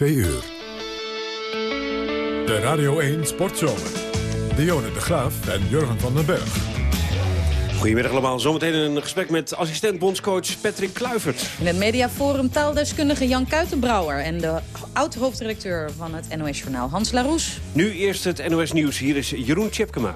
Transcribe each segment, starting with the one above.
2 uur. De Radio 1 Sportzomer. Dionne de Graaf en Jurgen van den Berg. Goedemiddag allemaal. Zometeen een gesprek met assistent-bondscoach Patrick Kluivert. In het mediaforum taaldeskundige Jan Kuitenbrouwer... en de oud-hoofdredacteur van het NOS-journaal Hans Laroes. Nu eerst het NOS Nieuws. Hier is Jeroen Tjepkema.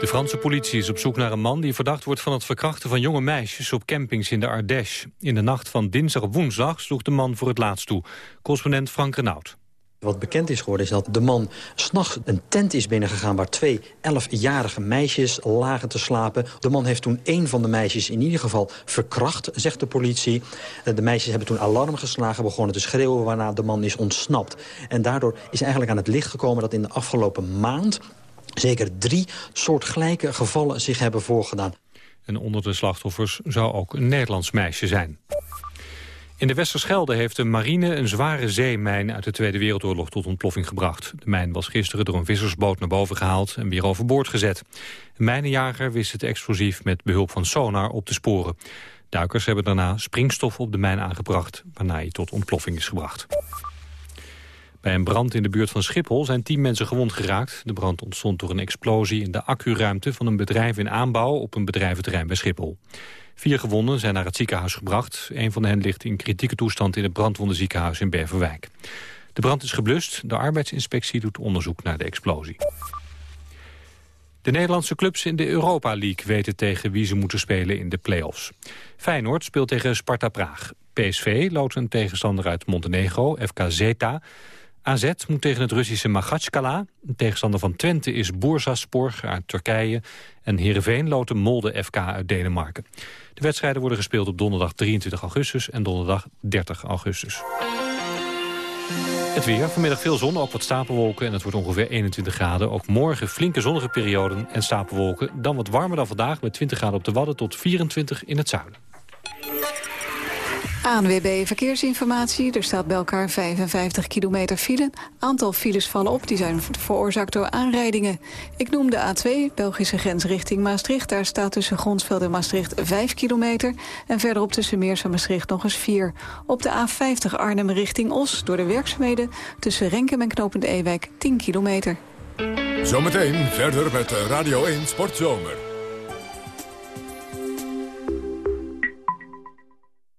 De Franse politie is op zoek naar een man die verdacht wordt van het verkrachten van jonge meisjes op campings in de Ardèche. In de nacht van dinsdag op woensdag sloeg de man voor het laatst toe. Correspondent Frank Renaud. Wat bekend is geworden is dat de man s'nachts een tent is binnengegaan... waar twee elfjarige meisjes lagen te slapen. De man heeft toen één van de meisjes in ieder geval verkracht, zegt de politie. Eh, de meisjes hebben toen alarm geslagen, begonnen te schreeuwen... waarna de man is ontsnapt. En daardoor is eigenlijk aan het licht gekomen dat in de afgelopen maand... zeker drie soortgelijke gevallen zich hebben voorgedaan. En onder de slachtoffers zou ook een Nederlands meisje zijn. In de Westerschelde heeft de marine een zware zeemijn uit de Tweede Wereldoorlog tot ontploffing gebracht. De mijn was gisteren door een vissersboot naar boven gehaald en weer overboord gezet. Een mijnenjager wist het explosief met behulp van sonar op te sporen. Duikers hebben daarna springstof op de mijn aangebracht, waarna hij tot ontploffing is gebracht. Bij een brand in de buurt van Schiphol zijn tien mensen gewond geraakt. De brand ontstond door een explosie in de accuruimte van een bedrijf in aanbouw op een bedrijventerrein bij Schiphol. Vier gewonden zijn naar het ziekenhuis gebracht. Een van hen ligt in kritieke toestand in het brandwondenziekenhuis in Berverwijk. De brand is geblust. De arbeidsinspectie doet onderzoek naar de explosie. De Nederlandse clubs in de Europa League weten tegen wie ze moeten spelen in de play-offs. Feyenoord speelt tegen Sparta Praag. PSV loodt een tegenstander uit Montenegro, FK Zeta. AZ moet tegen het Russische Magachkala. Een tegenstander van Twente is Bursaspor uit Turkije. En Heerenveen loopt Molde FK uit Denemarken. De wedstrijden worden gespeeld op donderdag 23 augustus en donderdag 30 augustus. Het weer, vanmiddag veel zon, ook wat stapelwolken en het wordt ongeveer 21 graden. Ook morgen flinke zonnige perioden en stapelwolken. Dan wat warmer dan vandaag met 20 graden op de Wadden tot 24 in het zuiden. ANWB Verkeersinformatie. Er staat bij elkaar 55 kilometer file. Aantal files vallen op, die zijn veroorzaakt door aanrijdingen. Ik noem de A2, Belgische grens richting Maastricht. Daar staat tussen Gronsveld en Maastricht 5 kilometer. En verderop tussen Meers en Maastricht nog eens 4. Op de A50 Arnhem richting Os door de werkzaamheden... tussen Renkem en Knopend Ewijk 10 kilometer. Zometeen verder met Radio 1 Sportzomer.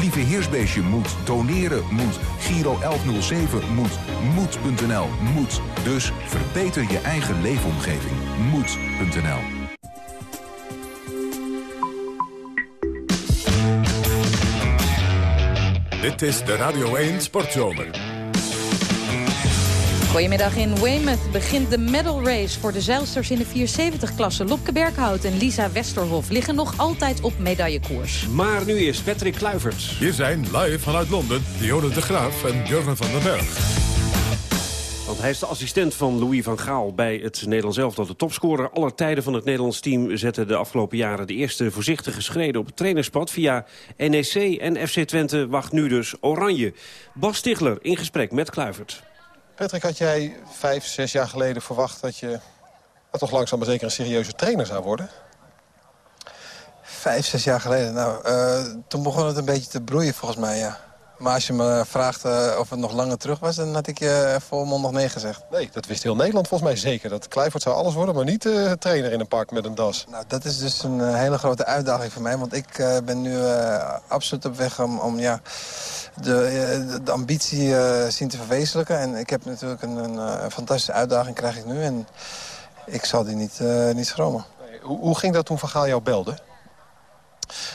Lieve Heersbeestje moet, doneren moet, Giro 1107 moet, moed.nl moet. Dus verbeter je eigen leefomgeving. Moed.nl Dit is de Radio 1 Sportzomer. Goedemiddag in Weymouth begint de medal race voor de zeilsters in de 470-klasse. Lopke Berghout en Lisa Westerhof liggen nog altijd op medaillekoers. Maar nu is Patrick Kluivert. Hier zijn live vanuit Londen Dionne de Graaf en Jurgen van den Berg. Want hij is de assistent van Louis van Gaal bij het Nederlands elftal. De topscorer aller tijden van het Nederlands team zette de afgelopen jaren de eerste voorzichtige schreden op het trainerspad. Via NEC en FC Twente wacht nu dus Oranje. Bas Stigler in gesprek met Kluivert. Patrick, had jij vijf, zes jaar geleden verwacht dat je dat toch langzaam maar zeker een serieuze trainer zou worden? Vijf, zes jaar geleden? Nou, uh, toen begon het een beetje te broeien volgens mij, ja. Maar als je me vraagt uh, of het nog langer terug was... dan had ik je volmondig nee gezegd. Nee, dat wist heel Nederland volgens mij zeker. Dat Kluivert zou alles worden, maar niet uh, trainer in een park met een das. Nou, dat is dus een hele grote uitdaging voor mij. Want ik ben nu absoluut op weg om, om ja, de, de ambitie zien te verwezenlijken. En ik heb natuurlijk een, een, fantastische uitdaging krijg ik nu. En ik zal die niet, niet schromen. Hoe, hoe ging dat toen Van Gaal jou belde?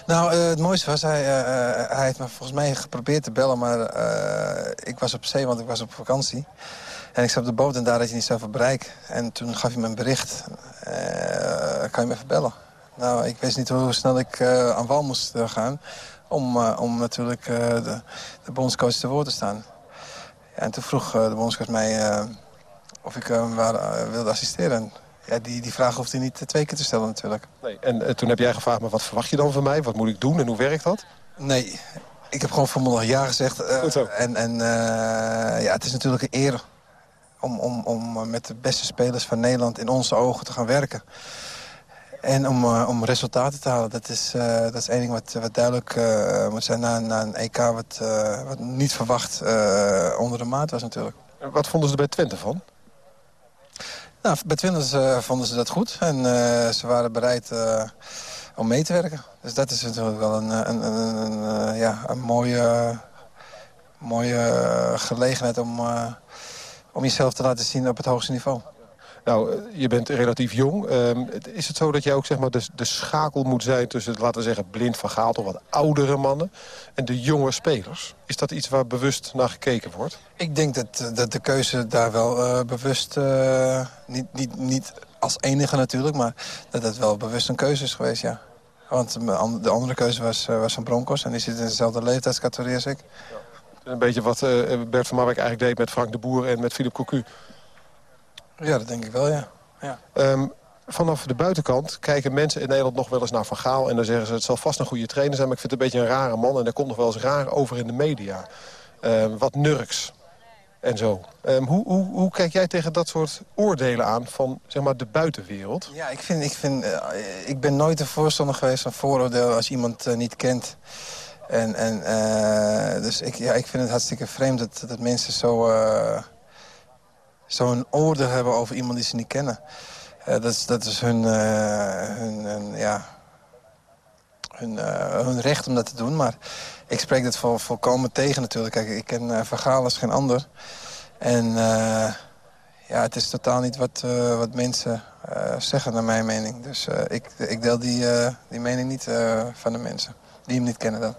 Nou, uh, het mooiste was, hij, uh, hij heeft me volgens mij geprobeerd te bellen... maar ik was op zee, want ik was op vakantie. En ik zat op de boot en daar had je niet zoveel bereik. En toen gaf hij me een bericht. kan je me even bellen? Nou, ik wist niet hoe snel ik aan wal moest gaan... om, om natuurlijk de, de bondscoach te woord te staan. En toen vroeg de bondscoach mij of ik wilde assisteren. Ja, die, die vraag hoeft hij niet twee keer te stellen natuurlijk. Nee. En toen heb jij gevraagd, maar wat verwacht je dan van mij? Wat moet ik doen en hoe werkt dat? Nee, ik heb gewoon vanmiddag ja gezegd. En, en ja, het is natuurlijk een eer om, om, om met de beste spelers van Nederland in onze ogen te gaan werken. En om, uh, om resultaten te halen. Dat is, uh, dat is één ding wat, wat duidelijk uh, moet zijn na, na een EK... wat, wat niet verwacht onder de maat was natuurlijk. En wat vonden ze er bij Twente van? Nou, bij Twente vonden ze dat goed. En ze waren bereid om mee te werken. Dus dat is natuurlijk wel een, een, een, een ja, een mooie, mooie gelegenheid om, om jezelf te laten zien op het hoogste niveau. Nou, eh, je bent relatief jong. Ehm, is het zo dat jij ook zeg maar, de, de schakel moet zijn tussen, laten we zeggen, blind van Gaal... of wat oudere mannen en de jonge spelers? Is dat iets waar bewust naar gekeken wordt? Ik denk dat, eh, dat de keuze daar wel uh, bewust, uh, niet, niet, niet als enige natuurlijk... maar dat het wel bewust een keuze is geweest, ja. Want de andere keuze was, was van Broncos en die zit in dezelfde leeftijdscategorie als ik. Ja. Een beetje wat Bert van Marwijk eigenlijk deed met Frank de Boer en met Philip Cocu. Ja, dat denk ik wel, ja. ja. Ehm, vanaf de buitenkant kijken mensen in Nederland nog wel eens naar Van Gaal... en dan zeggen ze, het zal vast een goede trainer zijn... maar ik vind het een beetje een rare man en daar komt nog wel eens raar over in de media. Um, wat nurks en zo. Um, hoe, hoe, hoe, kijk jij tegen dat soort oordelen aan van zeg maar, de buitenwereld? Ja, ik, vind, ik, vind, uh, ik ben nooit een voorstander geweest van vooroordeel als iemand uh, niet kent. En, en, uh, dus ik, ja, ik vind het hartstikke vreemd dat, dat mensen zo zo'n oordeel hebben over iemand die ze niet kennen. Uh, dat, is, dat is hun, uh, hun, ja, hun, uh, hun, recht om dat te doen. Maar ik spreek dat vol, volkomen tegen natuurlijk. Kijk, ik ken Vergaal als geen ander. En ja, het is totaal niet wat, wat mensen zeggen naar mijn mening. Dus ik, ik deel die, die mening niet van de mensen die hem niet kennen dan.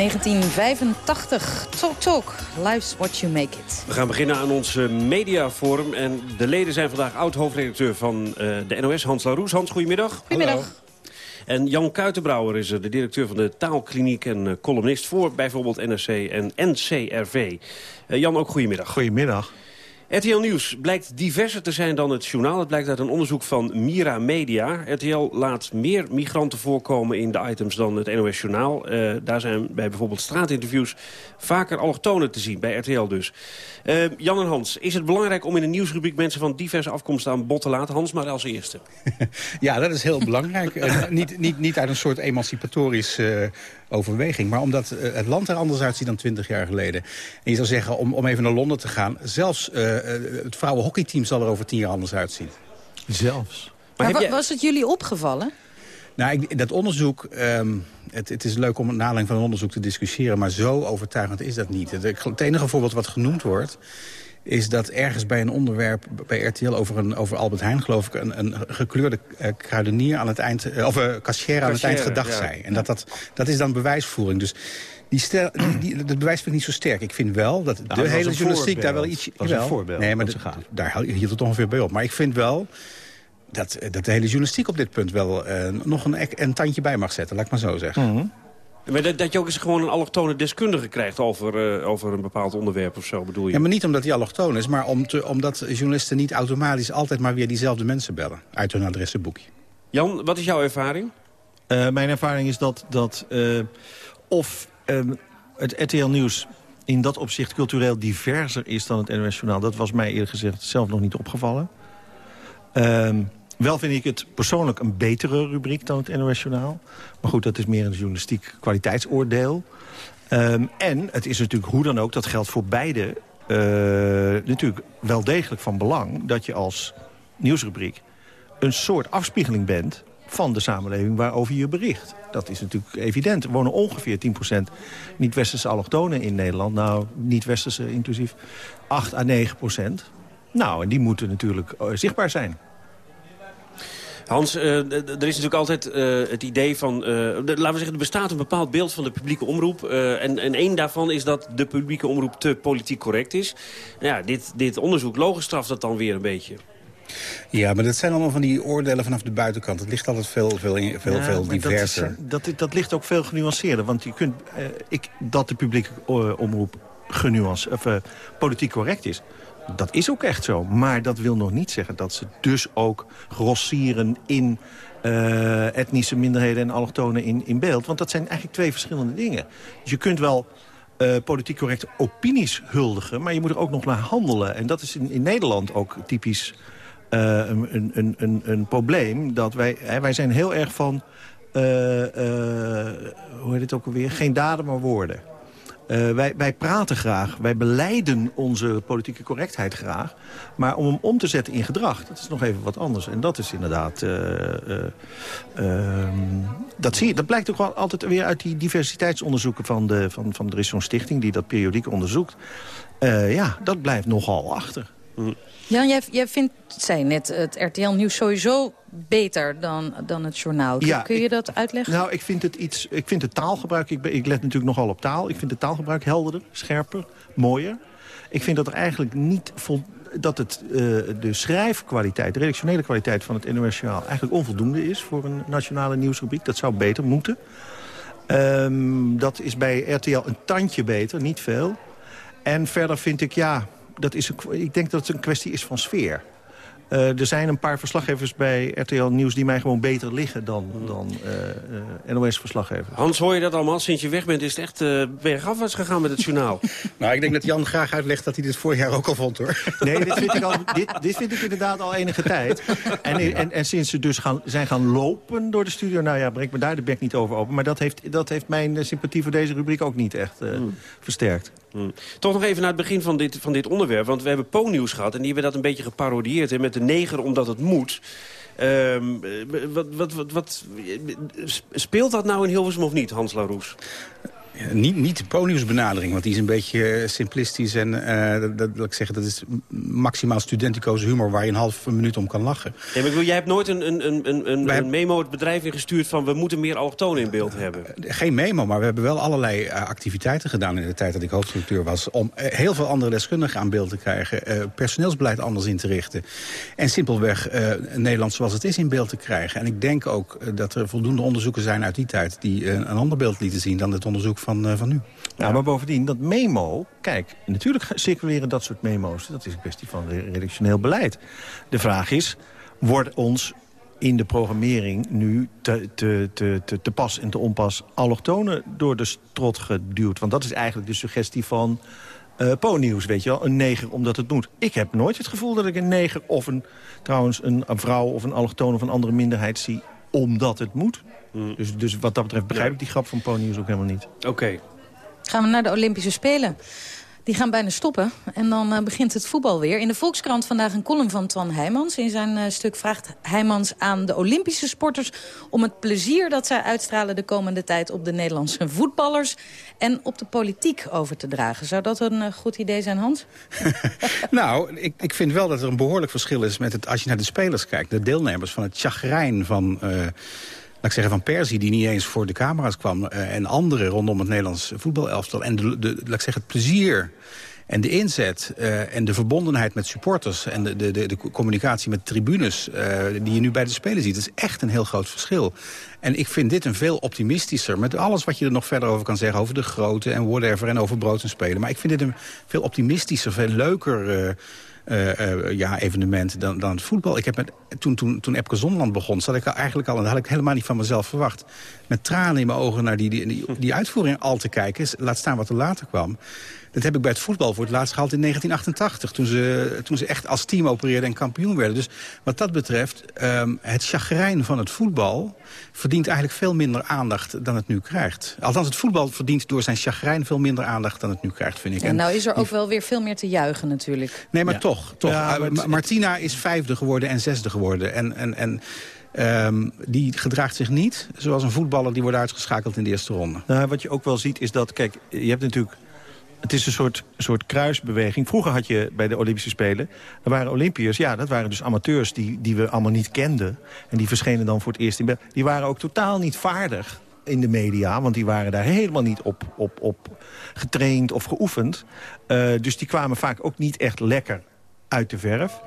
1985, Talk Talk, Life's What You Make It. We gaan beginnen aan ons mediaforum. En de leden zijn vandaag oud-hoofdredacteur van uh, de NOS, Hans Laroes. Hans, goedemiddag. Goedemiddag. En Jan Kuitenbrouwer is de directeur van de taalkliniek en eh, columnist voor bijvoorbeeld NRC en NCRV. Uh, Jan, ook goedemiddag. Goedemiddag. RTL Nieuws blijkt diverser te zijn dan het journaal. Het blijkt uit een onderzoek van Mira Media. RTL laat meer migranten voorkomen in de items dan het NOS Journaal. Uh, daar zijn bij bijvoorbeeld straatinterviews vaker allochtonen te zien, bij RTL dus. Uh, Jan en Hans, is het belangrijk om in een nieuwsrubriek mensen van diverse afkomsten aan bod te laten? Hans, maar als eerste. ja, dat is heel belangrijk. uh, niet, niet, niet uit een soort emancipatorisch overweging. Maar omdat uh, het land er anders uitziet dan twintig jaar geleden. En je zou zeggen, om, om even naar Londen te gaan... zelfs uh, het vrouwenhockeyteam zal er over tien jaar anders uitzien. Zelfs. Maar, maar was het jullie opgevallen? Nou, ik, dat onderzoek, um, het, het, is leuk om na aanleiding van een onderzoek te discussiëren... maar zo overtuigend is dat niet. Het, het enige voorbeeld wat genoemd wordt is dat ergens bij een onderwerp bij RTL over, een, over Albert Heijn, geloof ik... een, een gekleurde uh, kruidenier aan het eind, uh, of uh, cashier aan het eind gedacht ja. zei. En dat, dat, dat is dan bewijsvoering. Dus die stel, die, die, dat bewijs vind ik niet zo sterk. Ik vind wel dat nou, de hele journalistiek daar wel iets... Dat is een voorbeeld. Nee, maar daar hield het ongeveer bij op. Maar ik vind wel dat, dat de hele journalistiek op dit punt wel nog een, een tandje bij mag zetten. Laat ik maar zo zeggen. Mm -hmm. Maar dat, dat je ook eens gewoon een allochtone deskundige krijgt over, uh, over een bepaald onderwerp of zo, bedoel je? Ja, maar niet omdat hij allochtoon is, maar om te, omdat journalisten niet automatisch altijd maar weer diezelfde mensen bellen. Uit hun adressenboekje. Jan, wat is jouw ervaring? Uh, mijn ervaring is dat, dat uh, of het RTL Nieuws in dat opzicht cultureel diverser is dan het NOS Journaal. Dat was mij eerlijk gezegd zelf nog niet opgevallen. Um, Wel vind ik het persoonlijk een betere rubriek dan het NOS Journaal. Maar goed, dat is meer een journalistiek kwaliteitsoordeel. Um, en het is natuurlijk hoe dan ook, dat geldt voor beide... Uh, natuurlijk wel degelijk van belang dat je als nieuwsrubriek... een soort afspiegeling bent van de samenleving waarover je bericht. Dat is natuurlijk evident. Er wonen ongeveer 10% niet-westerse allochtonen in Nederland. Nou, niet-westerse inclusief 8 à 9%. Nou, en die moeten natuurlijk uh, zichtbaar zijn. Hans, uh, er is natuurlijk altijd uh, het idee van... Uh, de, laten we zeggen, er bestaat een bepaald beeld van de publieke omroep. en, en één daarvan is dat de publieke omroep te politiek correct is. Nou ja, dit, dit onderzoek logisch straft dat dan weer een beetje. Ja, maar dat zijn allemaal van die oordelen vanaf de buitenkant. Het ligt altijd veel, veel, veel, ja, veel diverser. Dat, is, dat, dat ligt ook veel genuanceerder. Want je kunt, ik, dat de publieke omroep genuanceerd, of, politiek correct is dat is ook echt zo. Maar dat wil nog niet zeggen dat ze dus ook grossieren in uh, etnische minderheden en allochtonen in, in beeld. Want dat zijn eigenlijk twee verschillende dingen. Je kunt wel uh, politiek correcte opinies huldigen... maar je moet er ook nog naar handelen. En dat is in, in Nederland ook typisch uh, een, een, een, een probleem. Dat wij, hè, wij zijn heel erg van... hoe heet het ook alweer? Geen daden, maar woorden. Uh, wij, wij praten graag, wij beleiden onze politieke correctheid graag. Maar om hem om te zetten in gedrag, dat is nog even wat anders. En dat is inderdaad... Uh, uh, dat, zie je, dat blijkt ook wel altijd weer uit die diversiteitsonderzoeken van de, van, van, er is zo'n stichting die dat periodiek onderzoekt. ja, dat blijft nogal achter. Jan, jij, jij vindt, zei net, het RTL-nieuws sowieso beter dan, dan het journaal. Kun, ja, kun je ik, dat uitleggen? Nou, ik vind het, iets, ik vind het taalgebruik, ik, ben, ik let natuurlijk nogal op taal. Ik vind het taalgebruik helderder, scherper, mooier. Ik vind dat er eigenlijk niet vol, dat het, uh, de schrijfkwaliteit, de redactionele kwaliteit van het NOS Journaal eigenlijk onvoldoende is voor een nationale nieuwsrubriek. Dat zou beter moeten. Um, dat is bij RTL een tandje beter, niet veel. En verder vind ik, ja, dat is een, ik denk dat het een kwestie is van sfeer. Uh, er zijn een paar verslaggevers bij RTL Nieuws die mij gewoon beter liggen dan, dan uh, uh, NOS-verslaggevers. Hans, hoor je dat allemaal? Sinds je weg bent is het echt uh, bergafwaarts gegaan met het journaal. nou, ik denk dat Jan graag uitlegt dat hij dit vorig jaar ook al vond, hoor. Nee, dit vind ik, al, dit, dit vind ik inderdaad al enige tijd. En, en, en sinds ze dus gaan, zijn gaan lopen door de studio... nou ja, breek me daar de bek niet over open. Maar dat heeft, dat heeft mijn sympathie voor deze rubriek ook niet echt mm. versterkt. Mm. Toch nog even naar het begin van dit, van dit onderwerp. Want we hebben Po-nieuws gehad en die hebben dat een beetje geparodieerd... Hè, met de neger omdat het moet. Um, wat, wat, wat, wat, speelt dat nou in Hilversum of niet, Hans Laroes? Niet, niet de poniumsbenadering, want die is een beetje eh, simplistisch. En uh, dat, dat, ik zeggen, dat is maximaal studenticoze humor waar je een halve minuut om kan lachen. Ja, maar ik jij hebt nooit een, een, een, een, een memo het bedrijf ingestuurd van we moeten meer allochtonen in beeld hebben. geen memo, maar we hebben wel allerlei activiteiten gedaan in de tijd dat ik hoofdstructuur was. Om heel veel andere deskundigen aan beeld te krijgen. personeelsbeleid anders in te richten. En simpelweg Nederland zoals het is in beeld te krijgen. En ik denk ook dat er voldoende onderzoeken zijn uit die tijd die een ander beeld lieten zien dan het onderzoek van van, uh, van nu. Ja, maar bovendien, dat memo... Kijk, natuurlijk circuleren dat soort memo's. Dat is een kwestie van redactioneel beleid. De vraag is, wordt ons in de programmering nu te, te, te, te, te pas en te onpas... allochtonen door de strot geduwd? Want dat is eigenlijk de suggestie van... Uh, Po-nieuws, weet je wel, een neger omdat het moet. Ik heb nooit het gevoel dat ik een neger of een, trouwens een, een vrouw of een allochtoon of een andere minderheid zie omdat het moet. Mm. Dus, dus wat dat betreft begrijp ik die grap van Ponyus ook helemaal niet. Oké. Gaan we naar de Olympische Spelen. Die gaan bijna stoppen en dan uh, begint het voetbal weer. In de Volkskrant vandaag een column van Twan Heijmans. In zijn uh, stuk vraagt Heijmans aan de Olympische sporters... om het plezier dat zij uitstralen de komende tijd op de Nederlandse voetballers... en op de politiek over te dragen. Zou dat een uh, goed idee zijn, Hans? nou, ik, ik vind wel dat er een behoorlijk verschil is met het... als je naar de spelers kijkt, de deelnemers van het chagrijn van ik zeggen, van Persie... die niet eens voor de camera's kwam... Uh, en anderen rondom het Nederlands voetbalelftal. En de, de, laat ik zeggen, het plezier en de inzet uh, en de verbondenheid met supporters... en de, de, de, communicatie met tribunes uh, die je nu bij de Spelen ziet... is echt een heel groot verschil. En ik vind dit een veel optimistischer... met alles wat je er nog verder over kan zeggen... over de grootte en whatever en over brood en spelen. Maar ik vind dit een veel optimistischer, veel leuker... Uh, uh, ja, evenement dan, dan het voetbal. Ik heb met, toen, toen, toen Epke Zonderland begon, zat ik eigenlijk al... en dat had ik helemaal niet van mezelf verwacht... met tranen in mijn ogen naar die, die, die, die uitvoering al te kijken. Laat staan wat er later kwam. Dat heb ik bij het voetbal voor het laatst gehaald in 1988. Toen ze, toen ze echt als team opereerden en kampioen werden. Dus wat dat betreft, um, het chagrijn van het voetbal... verdient eigenlijk veel minder aandacht dan het nu krijgt. Althans, het voetbal verdient door zijn chagrijn veel minder aandacht dan het nu krijgt, vind ik. En nou is er ook wel weer veel meer te juichen natuurlijk. Nee, maar toch. toch. Ja, uh, Martina is vijfde geworden en zesde geworden. En... en, en Um, die gedraagt zich niet zoals een voetballer die wordt uitgeschakeld in de eerste ronde. Nou, wat je ook wel ziet is dat, kijk, je hebt natuurlijk het is een soort, soort kruisbeweging. Vroeger had je bij de Olympische Spelen... er waren Olympiërs, ja, dat waren dus amateurs die, die we allemaal niet kenden. En die verschenen dan voor het eerst in beeld. Die waren ook totaal niet vaardig in de media. Want die waren daar helemaal niet op, op, op getraind of geoefend. Uh, dus die kwamen vaak ook niet echt lekker uit de verf.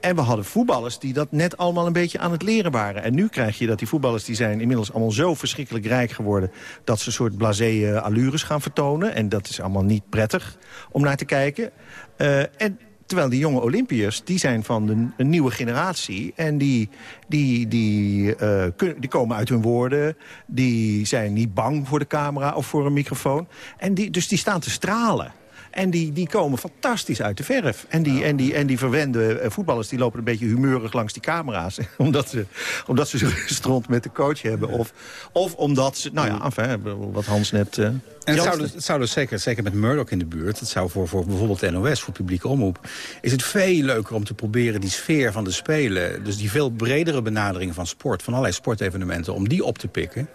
En we hadden voetballers die dat net allemaal een beetje aan het leren waren. En nu krijg je dat die voetballers die zijn inmiddels allemaal zo verschrikkelijk rijk geworden... dat ze een soort blasé uh, allures gaan vertonen. En dat is allemaal niet prettig om naar te kijken. Uh, en Terwijl die jonge Olympiërs, die zijn van de, een nieuwe generatie. En die, die, die, kun, die komen uit hun woorden. Die zijn niet bang voor de camera of voor een microfoon. En die, dus die staan te stralen. En die, die komen fantastisch uit de verf. En die, en die, en die verwende eh, voetballers die lopen een beetje humeurig langs die camera's. omdat, ze, omdat ze stront met de coach hebben. Of, of omdat ze, nou ja, enfin, wat Hans net... Uh, en het zou, dus, het zou dus zeker, zeker met Murdoch in de buurt... het zou voor, voor bijvoorbeeld de NOS, voor publieke omroep... is het veel leuker om te proberen die sfeer van de Spelen... dus die veel bredere benadering van sport, van allerlei sportevenementen... om die op te pikken.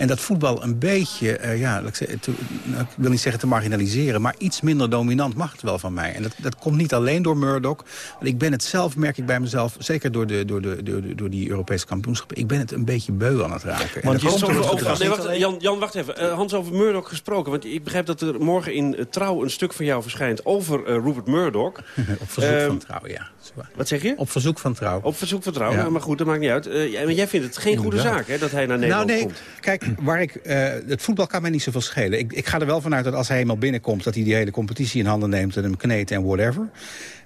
En dat voetbal een beetje, uh, ja, ik, te, nou, ik, wil niet zeggen te marginaliseren... maar iets minder dominant mag het wel van mij. En dat, dat komt niet alleen door Murdoch. Want ik ben het zelf, merk ik bij mezelf... zeker door, de, door, de, door, de, door die Europese kampioenschappen... ik ben het een beetje beu aan het raken. Want over, nee, wacht, Jan, Jan, wacht even. Uh, Hans, over Murdoch gesproken. Want ik begrijp dat er morgen in uh, Trouw een stuk van jou verschijnt... over Rupert Murdoch. Op verzoek um, van Trouw, ja. Wat zeg je? Op verzoek van Trouw. Op verzoek van Trouw, ja. nou, maar goed, dat maakt niet uit. Uh, jij vindt het geen goede zaak, hè, dat hij naar Nederland nou, nee, komt? Kijk, waar ik, uh, het voetbal kan mij niet zoveel schelen. Ik, ik ga er wel vanuit dat als hij eenmaal binnenkomt... dat hij die hele competitie in handen neemt en hem kneedt en whatever.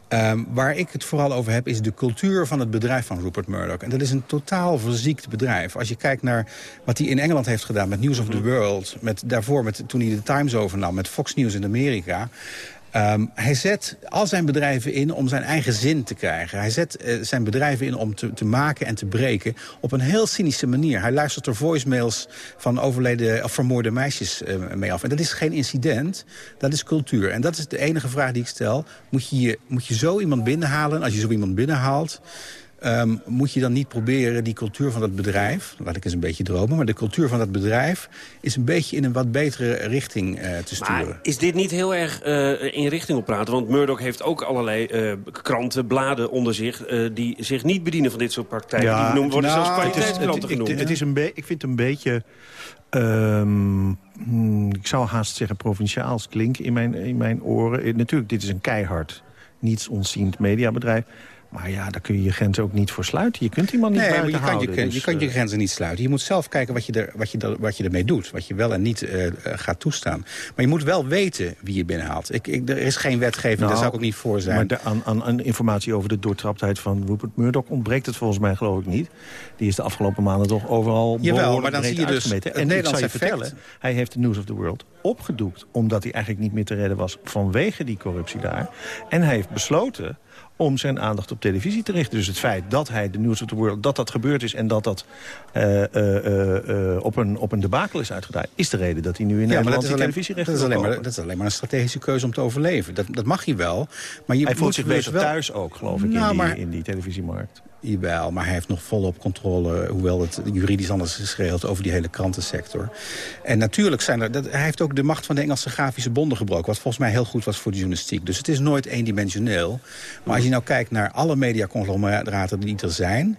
Um, waar ik het vooral over heb, is de cultuur van het bedrijf van Rupert Murdoch. En dat is een totaal verziekt bedrijf. Als je kijkt naar wat hij in Engeland heeft gedaan met News of the World... Met, daarvoor met, toen hij de Times overnam, met Fox News in Amerika... Um, hij zet al zijn bedrijven in om zijn eigen zin te krijgen. Hij zet uh, zijn bedrijven in om te, maken en te breken op een heel cynische manier. Hij luistert er voicemails van overleden of vermoorde meisjes uh, mee af. En dat is geen incident, dat is cultuur. En dat is de enige vraag die ik stel. Moet je, moet je zo iemand binnenhalen? Als je zo iemand binnenhaalt... Ehm, moet je dan niet proberen die cultuur van dat bedrijf... laat ik eens een beetje dromen... maar de cultuur van dat bedrijf is een beetje in een wat betere richting uh, te sturen. Maar is dit niet heel erg uh, in richting op praten? Want Murdoch heeft ook allerlei uh, kranten, bladen onder zich... die zich niet bedienen van dit soort praktijken. Ja, die genoemd worden nou, zelfs kwaliteitskranten genoemd. Het, het, is een ik vind het een beetje... Um, ik zou haast zeggen provinciaals klinken in mijn, in mijn oren. Natuurlijk, dit is een keihard, niets onziend mediabedrijf. Maar ja, daar kun je je grenzen ook niet voor sluiten. Je kunt iemand niet nee, buiten je houden. Kan je, dus, je kan je grenzen niet sluiten. Je moet zelf kijken wat je, er, wat je, wat je ermee doet. Wat je wel en niet uh, gaat toestaan. Maar je moet wel weten wie je binnenhaalt. Ik, ik, er is geen wetgeving, nou, daar zou ik ook niet voor zijn. Maar de, aan, aan, aan, informatie over de doortraptheid van Rupert Murdoch ontbreekt het volgens mij geloof ik niet. Die is de afgelopen maanden toch overal Jawel, maar dan zie je dus En ik zal je vertellen, hij heeft de News of the World opgedoekt. Omdat hij eigenlijk niet meer te redden was vanwege die corruptie daar. En hij heeft besloten om zijn aandacht op televisie te richten. Dus het feit dat hij de News of the World, dat dat gebeurd is... en dat dat uh, uh, op, een, op een debakel is uitgedraaid... is de reden dat hij nu in ja, Nederland die televisie recht dat is, alleen maar, dat is alleen maar een strategische keuze om te overleven. Dat, dat mag hij wel. Maar je hij voelt zich beter wel... thuis ook, geloof ik, nou, in, die, in die televisiemarkt. Maar hij heeft nog volop controle... hoewel het juridisch anders is geregeld over die hele krantensector. En natuurlijk zijn er... Dat, hij heeft ook de macht van de Engelse grafische bonden gebroken... wat volgens mij heel goed was voor de journalistiek. Dus het is nooit eendimensioneel. Maar als je nou kijkt naar alle mediaconglomeraten die er zijn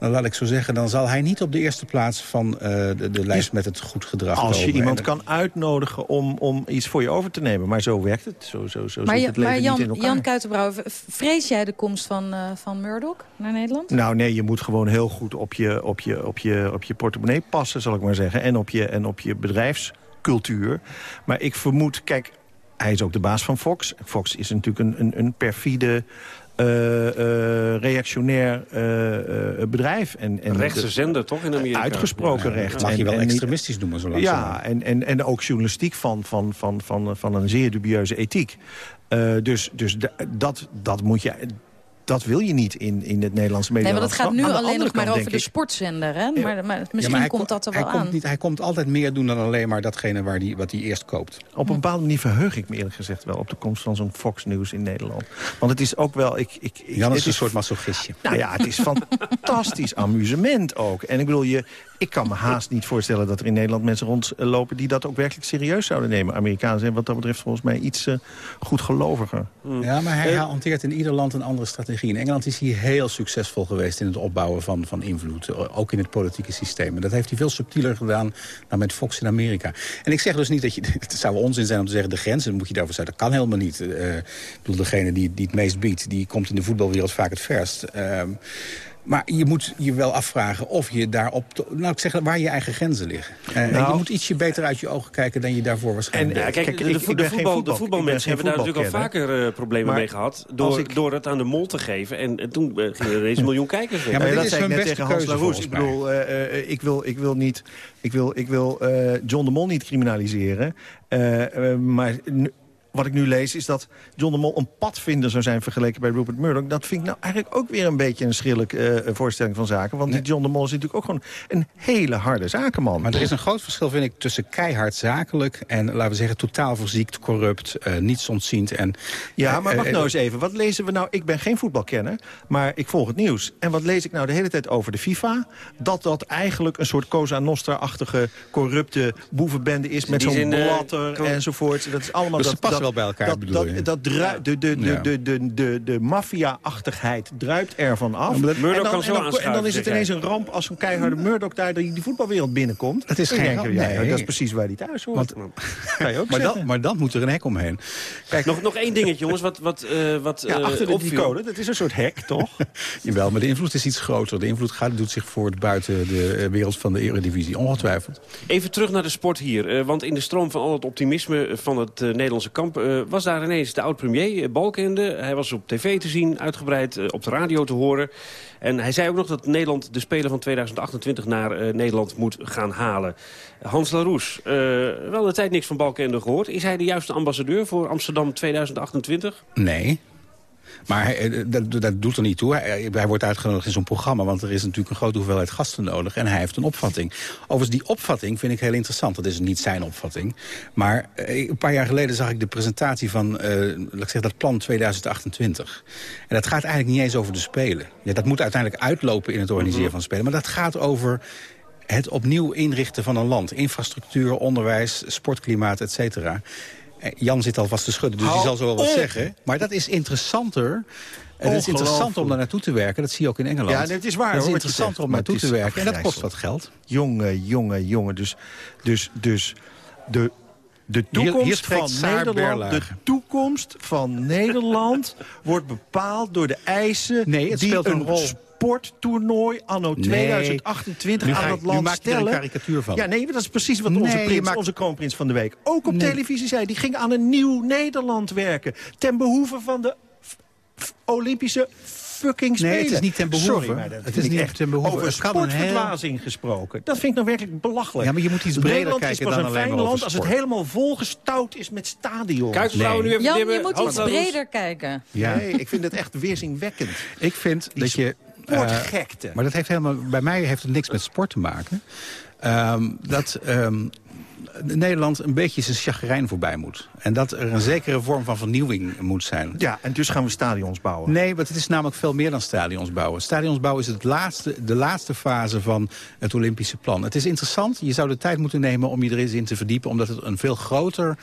dan laat ik zo zeggen, dan zal hij niet op de eerste plaats van uh, de, de, lijst met het goed gedrag Als komen. je iemand kan uitnodigen om, om iets voor je over te nemen. Maar zo werkt het. Zo, zo, zo maar, zit het leven maar Jan, niet in elkaar. Jan Kuitenbrouwer, vrees jij de komst van, uh, van Murdoch naar Nederland? Nou nee, je moet gewoon heel goed op je, op je, op je, op je portemonnee passen, zal ik maar zeggen. En op je, en op je bedrijfscultuur. Maar ik vermoed, kijk, hij is ook de baas van Fox. Fox is natuurlijk een, een, een perfide reactionair uh, bedrijf. En, en Rechtse zender toch in Amerika? Uitgesproken ja, recht. Mag je wel en, extremistisch noemen zo langzaam. Ja, en, en, en ook journalistiek van, van, van, van, van een zeer dubieuze ethiek. dus dus dat, dat moet je dat wil je niet in, in het Nederlandse media. Nee, want het gaat nu alleen nog maar over de sportzender. Hè? Maar, maar misschien komt dat er wel hij aan. Komt niet, hij komt altijd meer doen dan alleen maar datgene waar die, wat hij eerst koopt. Op een bepaalde manier verheug ik me eerlijk gezegd wel... op de komst van zo'n Fox News in Nederland. Want het is ook wel... Ik, ik, ik, Jan is een soort masochistje. Nou ja, het is fantastisch amusement ook. En ik bedoel, je, ik kan me haast niet voorstellen dat er in Nederland mensen rondlopen... die dat ook werkelijk serieus zouden nemen. Amerikanen zijn wat dat betreft volgens mij iets uh, goedgeloviger. Ja, maar hij hanteert in ieder land een andere strategie. In Engeland is hij heel succesvol geweest in het opbouwen van, van invloed. Ook in het politieke systeem. En dat heeft hij veel subtieler gedaan dan met Fox in Amerika. En ik zeg dus niet dat je... Het zou onzin zijn om te zeggen, de grenzen moet je daarvoor zetten. Dat kan helemaal niet. Uh, ik bedoel, degene die, die het meest biedt, die komt in de voetbalwereld vaak het verst. Uh, maar je moet je wel afvragen of je daarop... Nou, ik zeg waar je eigen grenzen liggen. Uh, nou, je moet ietsje beter uit je ogen kijken dan je daarvoor waarschijnlijk en, ja, kijk, de, de, de, voetbal, de voetbalmensen hebben daar natuurlijk al vaker uh, problemen mee gehad. Door, ik, door het aan de mol te geven. En, en toen uh, gingen er deze miljoen kijkers Ja, maar dat zei ik net tegen Hans Laroes. Ik bedoel, ik wil, ik wil niet... Ik wil, ik wil John de Mol niet criminaliseren. maar wat ik nu lees is dat John de Mol een padvinder zou zijn vergeleken bij Rupert Murdoch. Dat vind ik nou eigenlijk ook weer een beetje een schrillijk uh, voorstelling van zaken. Want die John de Mol is natuurlijk ook gewoon een hele harde zakenman. Maar er is een groot verschil, vind ik, tussen keihard zakelijk... en, laten we zeggen, totaal verziekt, corrupt, uh, niets ontziend. En, ja, maar wacht uh, nou eens even. Wat lezen we nou? Ik ben geen voetbalkenner, maar ik volg het nieuws. En wat lees ik nou de hele tijd over de FIFA? Dat dat eigenlijk een soort Cosa Nostra-achtige corrupte boevenbende is... met zo'n blatter enzovoort. Dat is allemaal... Dus dat, wel bij elkaar, dat, dat, dat de, de, de, de, de, de, de maffia-achtigheid druipt ervan af. en, dan, en, dan, en dan is het ineens een ramp als een keiharde Murdoch daar die, die voetbalwereld binnenkomt. Het is geen ramp, nee. Dat is precies waar die thuis hoort. Want, kan je ook maar, dan, maar dan moet er een hek omheen. Kijk, nog, nog één dingetje, jongens. Wat, wat, uh, wat, ja, achter de code, dat is een soort hek, toch? Jawel, maar de invloed is iets groter. De invloed gaat, doet zich voort buiten de wereld van de eredivisie, ongetwijfeld. Even terug naar de sport hier. Uh, want in de stroom van al het optimisme van het uh, Nederlandse kamp... Uh, was daar ineens de oud-premier, Balkende. Hij was op tv te zien, uitgebreid op de radio te horen. En hij zei ook nog dat Nederland de Spelen van 2028 naar Nederland moet gaan halen. Hans Laroes, wel de tijd niks van Balkende gehoord. Is hij de juiste ambassadeur voor Amsterdam 2028? Nee. Maar hij, dat, dat, doet er niet toe. Hij, hij wordt uitgenodigd in zo'n programma... want er is natuurlijk een grote hoeveelheid gasten nodig. En hij heeft een opvatting. Overigens, die opvatting vind ik heel interessant. Dat is niet zijn opvatting. Maar een paar jaar geleden zag ik de presentatie van... laat ik zeggen, dat plan 2028. En dat gaat eigenlijk niet eens over de Spelen. Ja, dat moet uiteindelijk uitlopen in het organiseren mhm. van Spelen. Maar dat gaat over het opnieuw inrichten van een land. Infrastructuur, onderwijs, sportklimaat, et cetera. Eh, Jan zit alvast te schudden, dus hij zal zo wel wat zeggen. Maar dat is interessanter het is interessant om daar naartoe te werken. Dat zie je ook in Engeland. Ja, het is waar. Het is interessant om naartoe te werken. En dat kost wat geld. Jongen, jongen, jongen. Dus, dus, dus de, de toekomst van Nederland, de toekomst van Nederland wordt bepaald door de eisen nee, het die speelt een, rol sporttoernooi anno 2028 aan het land stellen. een karikatuur van. Ja, nee, dat is precies wat onze, prins, onze kroonprins van de week ook op televisie zei. Die ging aan een nieuw Nederland werken. Ten behoeve van de Olympische fucking spelen. Nee, het is niet ten behoeve. Sorry, maar dat het is niet echt ten behoeve. Over sportverglazing heel... gesproken. Dat vind ik nou werkelijk belachelijk. Ja, maar je moet iets breder Nederland kijken is pas dan een fijn land als het helemaal volgestouwd is met stadions. Kijk, nee. nu even Jan, je moet iets breder kijken. Ja. Nee, ik vind het echt weerzinwekkend. Ik vind dat je sportgekte. Uh, maar dat heeft helemaal, bij mij heeft het niks met sport te maken. Um, dat um, Nederland een beetje zijn chagrijn voorbij moet. En dat er een zekere vorm van vernieuwing moet zijn. Ja, en dus gaan we stadions bouwen. Nee, want het is namelijk veel meer dan stadions bouwen. Stadions bouwen is het laatste, de laatste fase van het Olympische plan. Het is interessant, je zou de tijd moeten nemen om je er eens in te verdiepen... omdat het een veel groter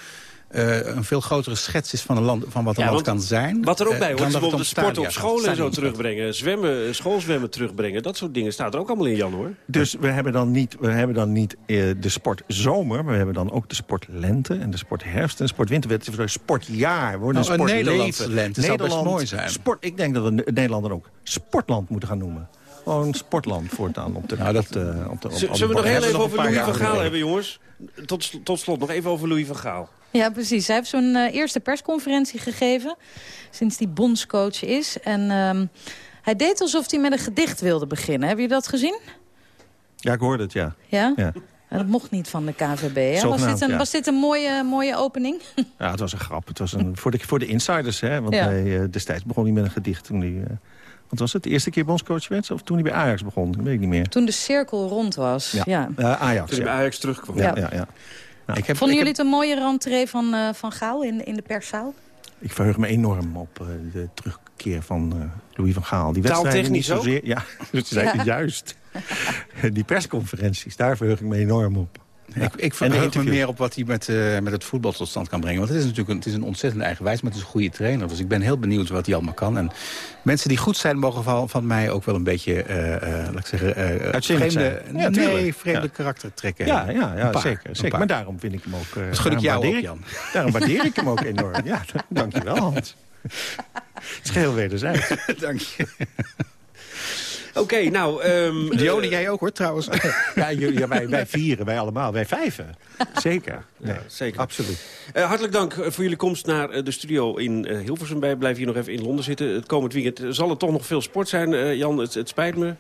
uh, een veel grotere schets is van, een land, van wat een land kan zijn. Wat er ook bij hoort, bijvoorbeeld de sport op scholen en zo terugbrengen. Zwemmen, schoolzwemmen terugbrengen. Dat soort dingen staat er ook allemaal in, Jan, hoor. Dus we hebben dan niet, we hebben dan niet uh, de sport zomer, maar we hebben dan ook de sport lente en de sport herfst en de sport winter. Het is een sportjaar. Worden nou, een sport Nederlandse lente Nederland, zou best mooi zijn. Sport, ik denk dat we Nederland ook sportland moeten gaan noemen. Gewoon sportland voortaan op de... Nou, dat, uh, op de op, Zullen we nog heel even over Louis van Gaal hebben, jongens? Tot, tot slot nog even over Louis van Gaal. Ja, precies. Hij heeft zo'n uh, eerste persconferentie gegeven... sinds hij bondscoach is. En uh, hij deed alsof hij met een gedicht wilde beginnen. Heb je dat gezien? Ja, ik hoorde het, ja. Ja? ja. dat mocht niet van de KVB. Hè? Was, dit een, ja. was dit een mooie, mooie opening? Ja, het was een grap. Het was een, voor, de, voor de insiders, hè. Want ja. hij, uh, destijds begon hij met een gedicht toen hij... Uh, wat was het? De eerste keer bondscoach werd? Of toen hij bij Ajax begon? Dat weet ik niet meer. Toen de cirkel rond was, ja. ja. Uh, Ajax, Toen hij bij Ajax terugkwam. Ja, ja, ja. Nou, ik heb, Vonden jullie het een mooie rentree van, uh, van Gaal in, in de perszaal? Ik verheug me enorm op uh, de terugkeer van uh, Louis van Gaal. Die wedstrijden niet zozeer. Ja, dat zei ja. juist. Die persconferenties, daar verheug ik me enorm op. Ja. Ik, ik verheug me meer op wat hij met, uh, met het voetbal tot stand kan brengen. Want het is natuurlijk een, het is een ontzettend eigenwijs, maar het is een goede trainer. Dus ik ben heel benieuwd wat hij allemaal kan. En mensen die goed zijn, mogen van, van mij ook wel een beetje, uh, uh, laat ik zeggen, vreemde, ja, nee, vreemde ja. karakter trekken. Ja, ja, ja paar, zeker. zeker. Maar daarom vind ik hem ook... dat gun ik jou ook, Jan. Daarom waardeer ik hem ook enorm. Ja, dankjewel, Hans. Het is geheel wederzijds. Dank je. Oké, okay, nou... Um, jij ook hoor, trouwens. ja, ja wij, wij, vieren, wij allemaal. Wij vijven. Zeker. Nee, ja, zeker. Absoluut. Uh, hartelijk dank voor jullie komst naar de studio in Hilversum. Wij blijven hier nog even in Londen zitten. Het komend weekend zal er toch nog veel sport zijn. Jan, het, het spijt me.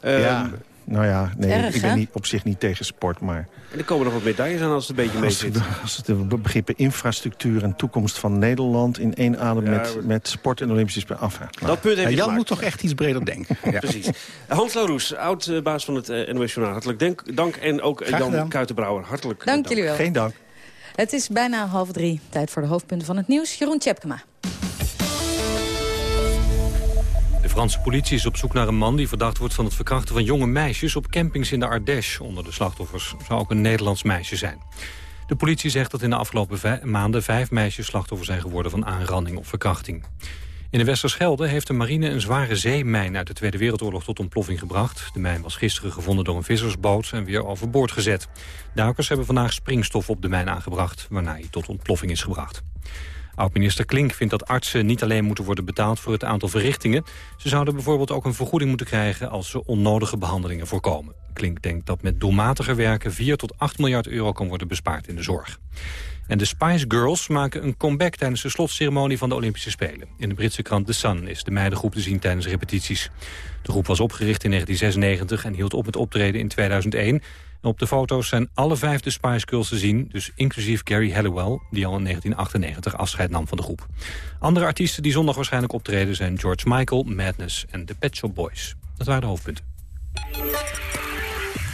ja, nou ja, nee, Erg, ik ben niet, op zich niet tegen sport, maar... En er komen nog wat medailles aan als het een beetje mee zit. Als het de begrippen infrastructuur en toekomst van Nederland... in één adem ja, met, met sport en Olympische Spelen af. Nou. Dat punt heeft ja, Jan moet toch echt iets breder denken. ja. Precies. Hans Laroes, oud-baas van het uh, NOS Journaal. Hartelijk dank, dank. En ook Graag Jan gedaan. Kuitenbrouwer, hartelijk dank. dank. jullie wel. Geen dank. Het is bijna half drie. Tijd voor de hoofdpunten van het nieuws. Jeroen Tjepkema. Franse politie is op zoek naar een man die verdacht wordt van het verkrachten van jonge meisjes op campings in de Ardèche. Onder de slachtoffers zou ook een Nederlands meisje zijn. De politie zegt dat in de afgelopen maanden vijf meisjes slachtoffer zijn geworden van aanranding of verkrachting. In de Westerschelde heeft de marine een zware zeemijn uit de Tweede Wereldoorlog tot ontploffing gebracht. De mijn was gisteren gevonden door een vissersboot en weer overboord gezet. Duikers hebben vandaag springstof op de mijn aangebracht, waarna hij tot ontploffing is gebracht. Oud-minister Klink vindt dat artsen niet alleen moeten worden betaald voor het aantal verrichtingen. Ze zouden bijvoorbeeld ook een vergoeding moeten krijgen als ze onnodige behandelingen voorkomen. Klink denkt dat met doelmatiger werken 4 tot 8 miljard euro kan worden bespaard in de zorg. En de Spice Girls maken een comeback tijdens de slotceremonie van de Olympische Spelen. In de Britse krant The Sun is de meidengroep te zien tijdens repetities. De groep was opgericht in 1996 en hield op met optreden in 2001. op de foto's zijn alle vijf de Spice Girls te zien... dus inclusief Gary Halliwell, die al in 1998 afscheid nam van de groep. Andere artiesten die zondag waarschijnlijk optreden... zijn George Michael, Madness en The Pet Shop Boys. Dat waren de hoofdpunten.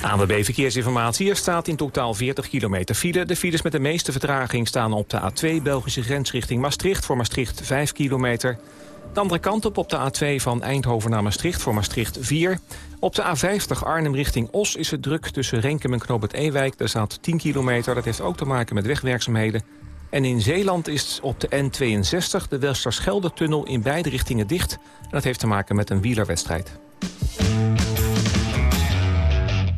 ANWB Verkeersinformatie. Er staat in totaal 40 kilometer file. De files met de meeste vertraging staan op de A2 Belgische grens richting Maastricht. Voor Maastricht 5 kilometer. De andere kant op op de A2 van Eindhoven naar Maastricht voor Maastricht 4. Op de A50 Arnhem richting Os is het druk tussen Renkum en Knoop het Ewijk. Daar staat 10 kilometer. Dat heeft ook te maken met wegwerkzaamheden. En in Zeeland is op de N62 de Westerschelde-tunnel in beide richtingen dicht. Dat heeft te maken met een wielerwedstrijd.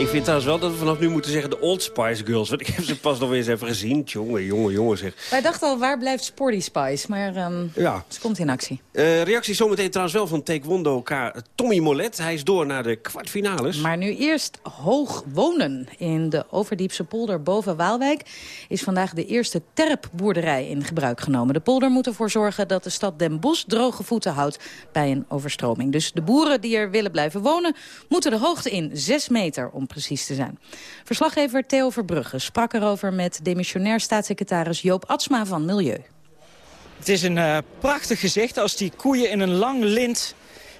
Ik vind trouwens wel dat we vanaf nu moeten zeggen de Old Spice Girls. Want ik heb ze pas nog eens even gezien. Jongen, jongen, jongen zeg. Wij dachten al, waar blijft Sporty Spice? Maar ehm, Ja. ze komt in actie. Eh reactie zometeen trouwens wel van taekwondo K. Tommy Molet. Hij is door naar de kwartfinales. Maar nu eerst hoog wonen. In de Overdiepse polder boven Waalwijk is vandaag de eerste terpboerderij in gebruik genomen. De polder moet ervoor zorgen dat de stad Den Bosch droge voeten houdt bij een overstroming. Dus de boeren die er willen blijven wonen moeten de hoogte in 6 meter om precies te zijn. Verslaggever Theo Verbrugge sprak erover met demissionair staatssecretaris Joop Atsma van Milieu. Het is een eh, prachtig gezicht als die koeien in een lang lint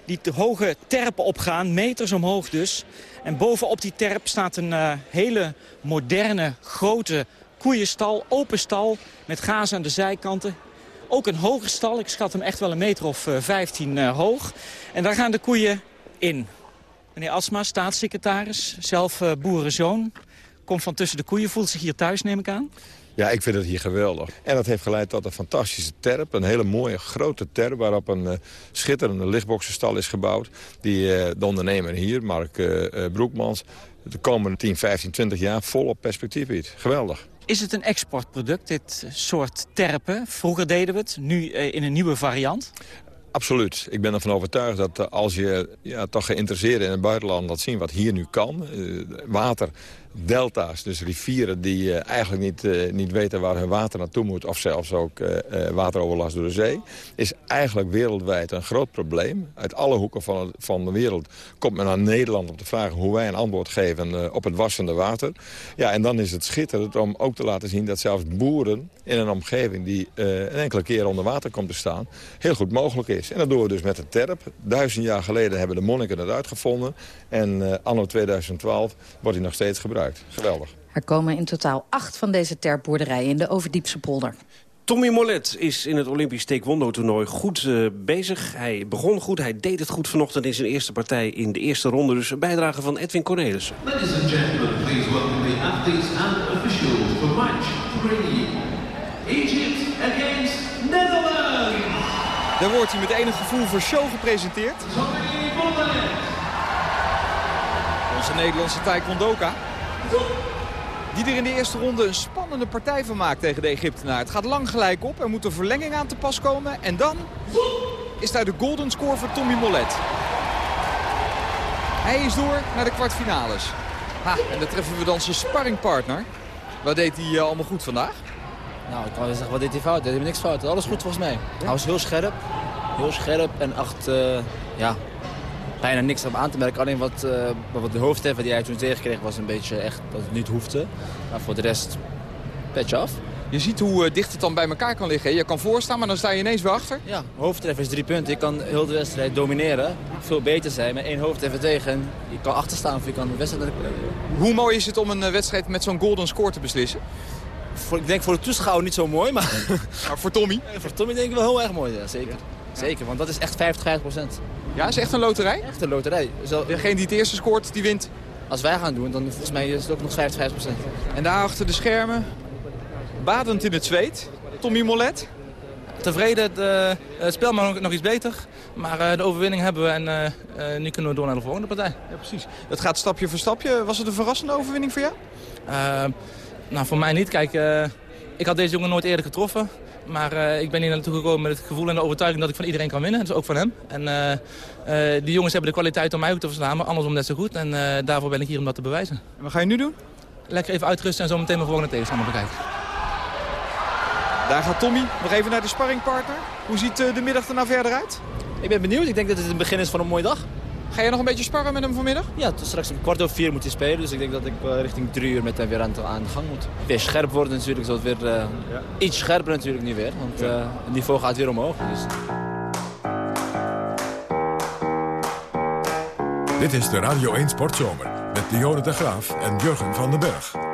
die te hoge terpen opgaan, meters omhoog dus. En bovenop die terp staat een eh, hele moderne, grote koeienstal, open stal met gazen aan de zijkanten. Ook een hoge stal, ik schat hem echt wel een meter of eh, 15 eh, hoog. En daar gaan de koeien in. Meneer Asma, staatssecretaris, zelf eh, boerenzoon. Komt van tussen de koeien, voelt zich hier thuis, neem ik aan. Ja, ik vind het hier geweldig. En dat heeft geleid tot een fantastische terp. Een hele mooie grote terp waarop een eh, schitterende lichtboxenstal is gebouwd. Die eh, de ondernemer hier, Mark Broekmans, de komende 10, 15, 20 jaar volop perspectief biedt. Geweldig. Is het een exportproduct, dit soort terpen? Vroeger deden we het, nu in een nieuwe variant. Absoluut. Ik ben ervan overtuigd dat eh, als je ja, toch geïnteresseerd in het buitenland laat zien wat hier nu kan. eh, water, delta's, dus rivieren die eh, eigenlijk niet, eh, niet weten waar hun water naartoe moet. Of zelfs ook eh, wateroverlast door de zee. Is eigenlijk wereldwijd een groot probleem. Uit alle hoeken van, van de wereld komt men naar Nederland om te vragen hoe wij een antwoord geven op het wassende water. Ja, en dan is het schitterend om ook te laten zien dat zelfs boeren in een omgeving die een enkele keer onder water komt te staan, heel goed mogelijk is. En dat doen we dus met de terp. Duizend jaar geleden hebben de monniken het uitgevonden. En anno 2012 wordt hij nog steeds gebruikt. Geweldig. Er komen in totaal acht van deze terpboerderijen in de Overdiepse polder. Tommy Molet is in het Olympisch taekwondo-toernooi goed eh, bezig. Hij begon goed, hij deed het goed vanochtend in zijn eerste partij in de eerste ronde. Dus een bijdrage van Edwin Cornelissen. Ladies and gentlemen, please welcome the athletes and officials for match three. Egypt against Netherlands. Daar wordt hij met enig gevoel voor show gepresenteerd. Onze Nederlandse taekwondoka. Die er in de eerste ronde een spannende partij van maakt tegen de Egyptenaar. Het gaat lang gelijk op. Er moet een verlenging aan te pas komen. En dan is daar de golden score voor Tommy Molet. Hij is door naar de kwartfinales. Ha, en daar treffen we dan zijn sparringpartner. Wat deed hij eh, allemaal goed vandaag? Nou, ik kan wel zeggen, wat deed hij fout? Hij deed niks fout. Alles goed volgens mij. Hij was heel scherp. Heel scherp en echt, eh, ja, bijna niks op aan te merken. Alleen wat, eh, wat de hoofdtreffer die hij toen tegenkreeg was een beetje echt dat het niet hoefde. Maar voor de rest, petje af. Je ziet hoe eh, dicht het dan bij elkaar kan liggen. Je kan voorstaan, maar dan sta je ineens weer achter. Ja, hoofdtreffer is drie punten. Je kan heel de wedstrijd domineren. Veel beter zijn met één hoofdtreffer tegen. En je kan achterstaan of je kan de wedstrijd... Hoe mooi is het om een eh, wedstrijd met zo'n golden score te beslissen? Voor, ik denk voor de toeschouwer niet zo mooi, maar... maar voor Tommy? voor Tommy denk ik wel heel erg mooi, ja, zeker. Zeker, want dat is echt 50, 50 procent. Ja, is echt een loterij? Echt een loterij. Zo, Degene die het eerste scoort, die wint. Als wij gaan doen, dan volgens mij is het ook nog 50, 50 procent. En daar achter de schermen, badend in het zweet, Tommy Molet. Tevreden, de, het spel mag nog, iets beter. Maar eh, de overwinning hebben we en eh, eh, nu kunnen we door naar de volgende partij. Ja, precies. Het gaat stapje voor stapje. Was het een verrassende overwinning voor jou? Nou, voor mij niet. Kijk, eh, ik had deze jongen nooit eerder getroffen. Maar eh, ik ben hier naartoe gekomen met het gevoel en de overtuiging dat ik van iedereen kan winnen. Dus ook van hem. En eh, eh, die jongens hebben de kwaliteit om mij ook te verslaan, maar andersom net zo goed. En eh, daarvoor ben ik hier om dat te bewijzen. En wat ga je nu doen? Lekker even uitrusten en zo meteen mijn volgende tegenstander bekijken. Daar gaat Tommy nog even naar de sparringpartner. Hoe ziet eh, de middag er nou verder uit? Ik ben benieuwd. Ik denk dat het het begin is van een mooie dag. Ga jij nog een beetje sparren met hem vanmiddag? Ja, tot straks om kwart over vier moet hij spelen. Dus ik denk dat ik uh, richting drie uur met hem weer aan, aan de gang moet. Weer scherp worden natuurlijk. Zodat weer uh, ja. iets scherper natuurlijk nu weer. Want uh, het niveau gaat weer omhoog. Dus. Dit is de Radio 1 Sportzomer. Met Dionne de Graaf en Jurgen van den Berg.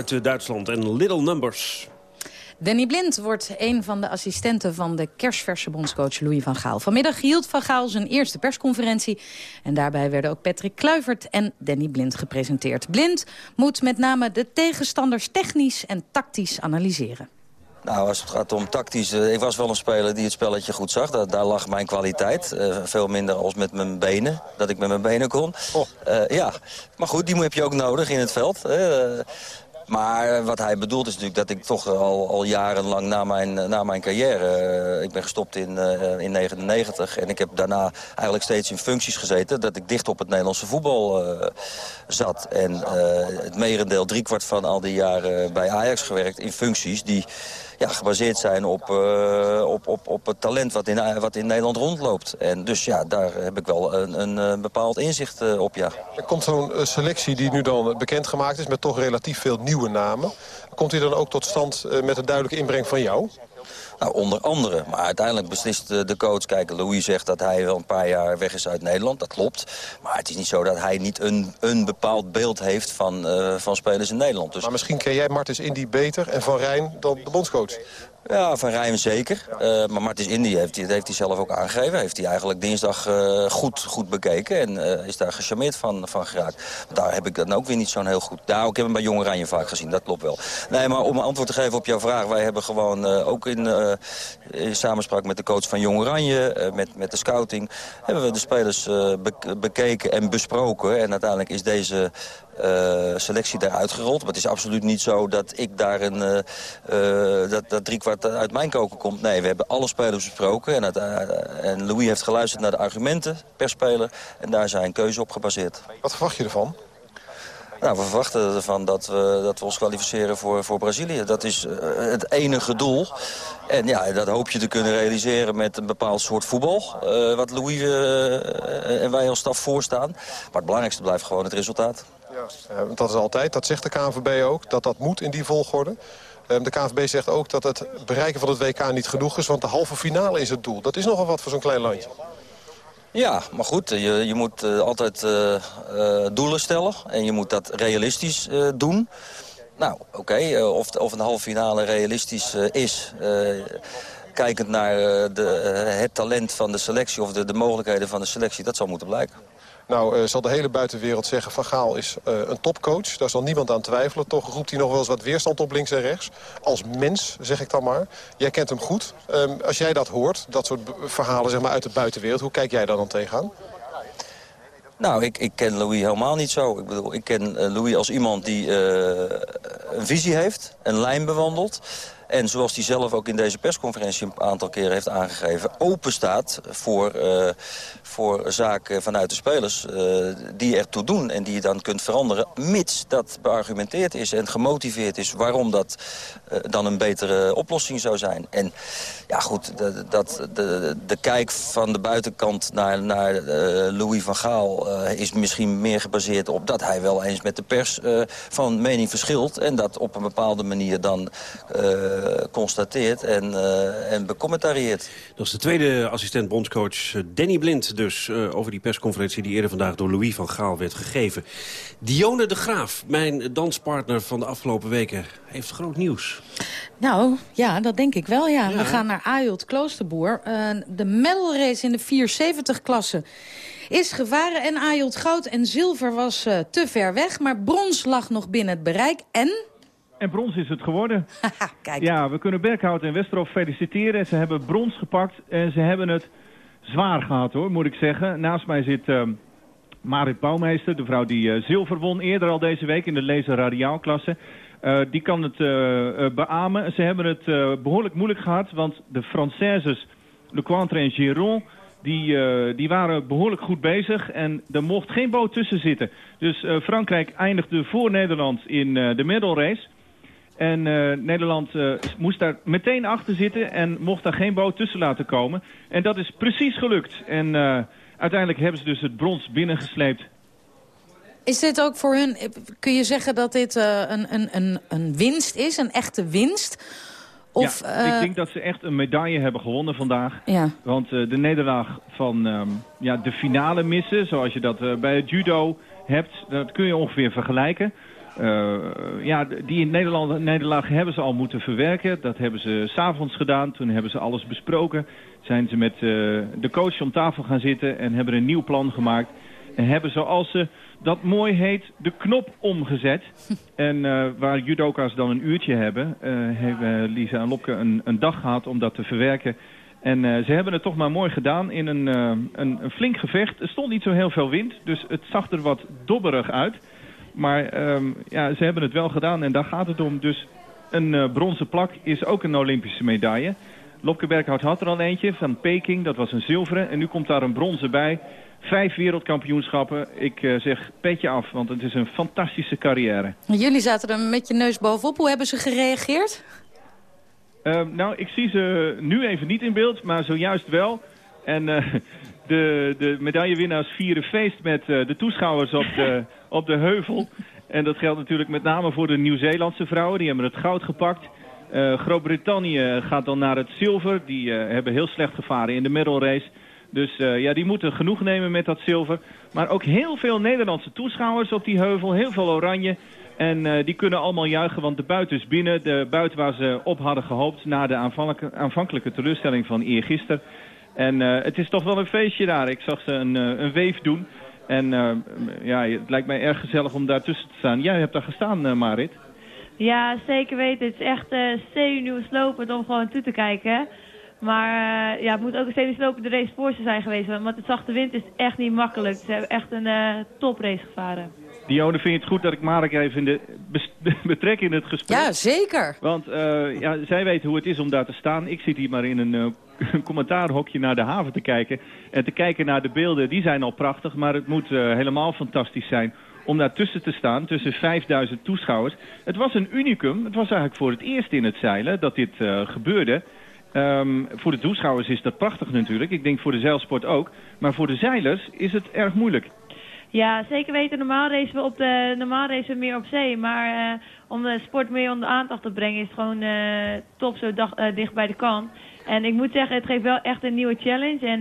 Uit eh, Duitsland en Little Numbers. Danny Blind wordt een van de assistenten van de kerstverse bondscoach Louis van Gaal. Vanmiddag hield Van Gaal zijn eerste persconferentie. En daarbij werden ook Patrick Kluivert en Danny Blind gepresenteerd. Blind moet met name de tegenstanders technisch en tactisch analyseren. Nou, als het gaat om tactisch... Uh, ik was wel een speler die het spelletje goed zag. Daar, daar lag mijn kwaliteit. Uh, veel minder als met mijn benen. Dat ik met mijn benen kon. Oh. Uh, ja, maar goed, die heb je ook nodig in het veld. Maar wat hij bedoelt is natuurlijk dat ik toch al, al jarenlang na mijn, na mijn carrière... ik ben gestopt in 1999 in en ik heb daarna eigenlijk steeds in functies gezeten... dat ik dicht op het Nederlandse voetbal zat. En het merendeel, driekwart van al die jaren bij Ajax gewerkt in functies... die ja, gebaseerd zijn op, uh, op, op, op het talent wat in, wat in Nederland rondloopt. En dus ja, daar heb ik wel een, een, een bepaald inzicht uh, op, ja. Er komt zo'n selectie die nu dan bekendgemaakt is met toch relatief veel nieuwe namen. Komt die dan ook tot stand met een duidelijke inbreng van jou? Nou, onder andere. Maar uiteindelijk beslist de coach... Kijk, Louis zegt dat hij wel een paar jaar weg is uit Nederland. Dat klopt. Maar het is niet zo dat hij niet een, een bepaald beeld heeft van, van spelers in Nederland. Dus... Maar misschien ken jij Martens Indy beter en Van Rijn dan de bondscoach. Ja, Van Rijn zeker. Uh, maar Martins Indy heeft, heeft hij zelf ook aangegeven. Heeft hij eigenlijk dinsdag uh, goed, goed bekeken. En uh, is daar gecharmeerd van, van geraakt. Daar heb ik dan ook weer niet zo'n heel goed... Daar, ik heb hem bij Jong Oranje vaak gezien, dat klopt wel. Nee, maar om een antwoord te geven op jouw vraag. Wij hebben gewoon ook in, in samenspraak met de coach van Jong Oranje... met, met de scouting, hebben we de spelers bekeken en besproken. En uiteindelijk is deze uh, selectie daar uitgerold. Maar het is absoluut niet zo dat ik daar een, uh, uh, dat, dat driekwart uit mijn koken komt. Nee, we hebben alle spelers besproken. En, het, en Louis heeft geluisterd naar de argumenten per speler. En daar zijn keuze op gebaseerd. Wat verwacht je ervan? Nou, we verwachten ervan dat we, dat we ons kwalificeren voor, voor Brazilië. Dat is het enige doel. En ja, dat hoop je te kunnen realiseren met een bepaald soort voetbal. Uh, wat Louis uh, en wij als staf voorstaan. Maar het belangrijkste blijft gewoon het resultaat. Ja, dat is altijd, dat zegt de KNVB ook, dat dat moet in die volgorde. Ehm, de KNVB zegt ook dat het bereiken van het WK niet genoeg is... want de halve finale is het doel. Dat is nogal wat voor zo'n klein landje. Ja, maar goed, je, je moet uh, altijd doelen stellen. En je moet dat realistisch doen. Nou, oké, of, of een halve finale realistisch is... kijkend naar de, het talent van de selectie of de, de mogelijkheden van de selectie... dat zal moeten blijken. Nou uh, zal de hele buitenwereld zeggen Van Gaal is uh, een topcoach. Daar zal niemand aan twijfelen. Toch roept hij nog wel eens wat weerstand op links en rechts. Als mens, zeg ik dan maar. Jij kent hem goed. Um, als jij dat hoort, dat soort verhalen zeg maar, uit de buitenwereld... hoe kijk jij daar dan tegenaan? Nou, ik, ik ken Louis helemaal niet zo. Ik bedoel, ik ken uh, Louis als iemand die een visie heeft, een lijn bewandelt... En zoals hij zelf ook in deze persconferentie een aantal keren heeft aangegeven... open staat voor, voor zaken vanuit de spelers uh, die ertoe doen... en die je dan kunt veranderen, mits dat beargumenteerd is en gemotiveerd is... waarom dat uh, dan een betere oplossing zou zijn. En ja goed, de, dat, de, de kijk van de buitenkant naar, naar Louis van Gaal... is misschien meer gebaseerd op dat hij wel eens met de pers van mening verschilt... en dat op een bepaalde manier dan constateert en, en becommentarieert. Dat is de tweede assistent bondscoach Danny Blind dus... Uh, over die persconferentie die eerder vandaag door Louis van Gaal werd gegeven. Dione de Graaf, mijn danspartner van de afgelopen weken, heeft groot nieuws. Nou, ja, dat denk ik wel, ja. ja. We gaan naar Ayot Kloosterboer. Uh, de medal race in de 470-klasse is gevaren. En Ayot goud en zilver was uh, te ver weg. Maar brons lag nog binnen het bereik. En... En brons is het geworden. Kijk. Ja, we kunnen Berghout en Westerhof feliciteren. Ze hebben brons gepakt en ze hebben het zwaar gehad hoor, moet ik zeggen. Naast mij zit uh, Marit Bouwmeester, de vrouw die uh, zilver won eerder al deze week in de laser radiaalklasse. Uh, die kan het beamen. Ze hebben het behoorlijk moeilijk gehad, want de Françaises Lecointre en Giron... Die, die waren behoorlijk goed bezig en er mocht geen boot tussen zitten. Dus Frankrijk eindigde voor Nederland in de medal race... En uh, Nederland uh, moest daar meteen achter zitten en mocht daar geen boot tussen laten komen. En dat is precies gelukt. En uh, uiteindelijk hebben ze dus het brons binnengesleept. Is dit ook voor hun, kun je zeggen dat dit een, een, een, een winst is, een echte winst? Of, ja, ik denk dat ze echt een medaille hebben gewonnen vandaag. Ja. Want de nederlaag van um, ja, de finale missen, zoals je dat bij het judo hebt, dat kun je ongeveer vergelijken. Uh, ja, die Nederland, nederlaag hebben ze al moeten verwerken. Dat hebben ze s'avonds gedaan. Toen hebben ze alles besproken. Zijn ze met uh, de coach om tafel gaan zitten en hebben een nieuw plan gemaakt. En hebben zoals ze dat mooi heet de knop omgezet. en uh, waar judoka's dan een uurtje hebben, hebben Lisa en Lopke een, een, dag gehad om dat te verwerken. En ze hebben het toch maar mooi gedaan in een, een, een flink gevecht. Er stond niet zo heel veel wind, dus het zag er wat dobberig uit. Maar um, ja, ze hebben het wel gedaan en daar gaat het om. Dus een uh, bronzen plak is ook een Olympische medaille. Lopke Berghout had er al eentje van Peking, dat was een zilveren. En nu komt daar een bronzen bij. Vijf wereldkampioenschappen. Ik uh, zeg petje af, want het is een fantastische carrière. Jullie zaten er met je neus bovenop. Hoe hebben ze gereageerd? Uh, nou, ik zie ze nu even niet in beeld, maar zojuist wel. En uh, de, de medaillewinnaars vieren feest met uh, de toeschouwers op de, op de heuvel. En dat geldt natuurlijk met name voor de Nieuw-Zeelandse vrouwen. Die hebben het goud gepakt. Eh, Groot-Brittannië gaat dan naar het zilver. Die eh, hebben heel slecht gevaren in de medal race. Dus eh, ja, die moeten genoeg nemen met dat zilver. Maar ook heel veel Nederlandse toeschouwers op die heuvel. Heel veel oranje. En eh, die kunnen allemaal juichen, want de buit is binnen. De buit waar ze op hadden gehoopt na de aanvankelijke, aanvankelijke teleurstelling van eergisteren. En eh, het is toch wel een feestje daar. Ik zag ze een, eh, een weef doen. En eh, ja, het lijkt mij erg gezellig om daartussen te staan. Jij hebt daar gestaan, Marit. Ja, zeker weten. Het is echt zenuwslopend om gewoon toe te kijken. Maar ja, het moet ook een zenuwslopende race voor ze zijn geweest. Want met de zachte wind is echt niet makkelijk. Ze hebben echt een toprace gevaren. Dione, vind je het goed dat ik Mark even in de betrek in het gesprek? Ja, zeker. Want eh, ja, zij weten hoe het is om daar te staan. Ik zit hier maar in een eh, een commentaarhokje naar de haven te kijken. En te kijken naar de beelden, die zijn al prachtig. Maar het moet eh, helemaal fantastisch zijn om daartussen te staan, tussen 5000 toeschouwers. Het was een unicum. Het was eigenlijk voor het eerst in het zeilen dat dit gebeurde. Ehm, voor de toeschouwers is dat prachtig natuurlijk. Ik denk voor de zeilsport ook. Maar voor de zeilers is het erg moeilijk. Ja, zeker weten. Normaal racen we, op de, normaal meer op zee. Maar eh, om de sport meer onder aandacht te brengen is het gewoon eh, top zo dag, eh, dicht bij de kant. En ik moet zeggen, het geeft wel echt een nieuwe challenge. En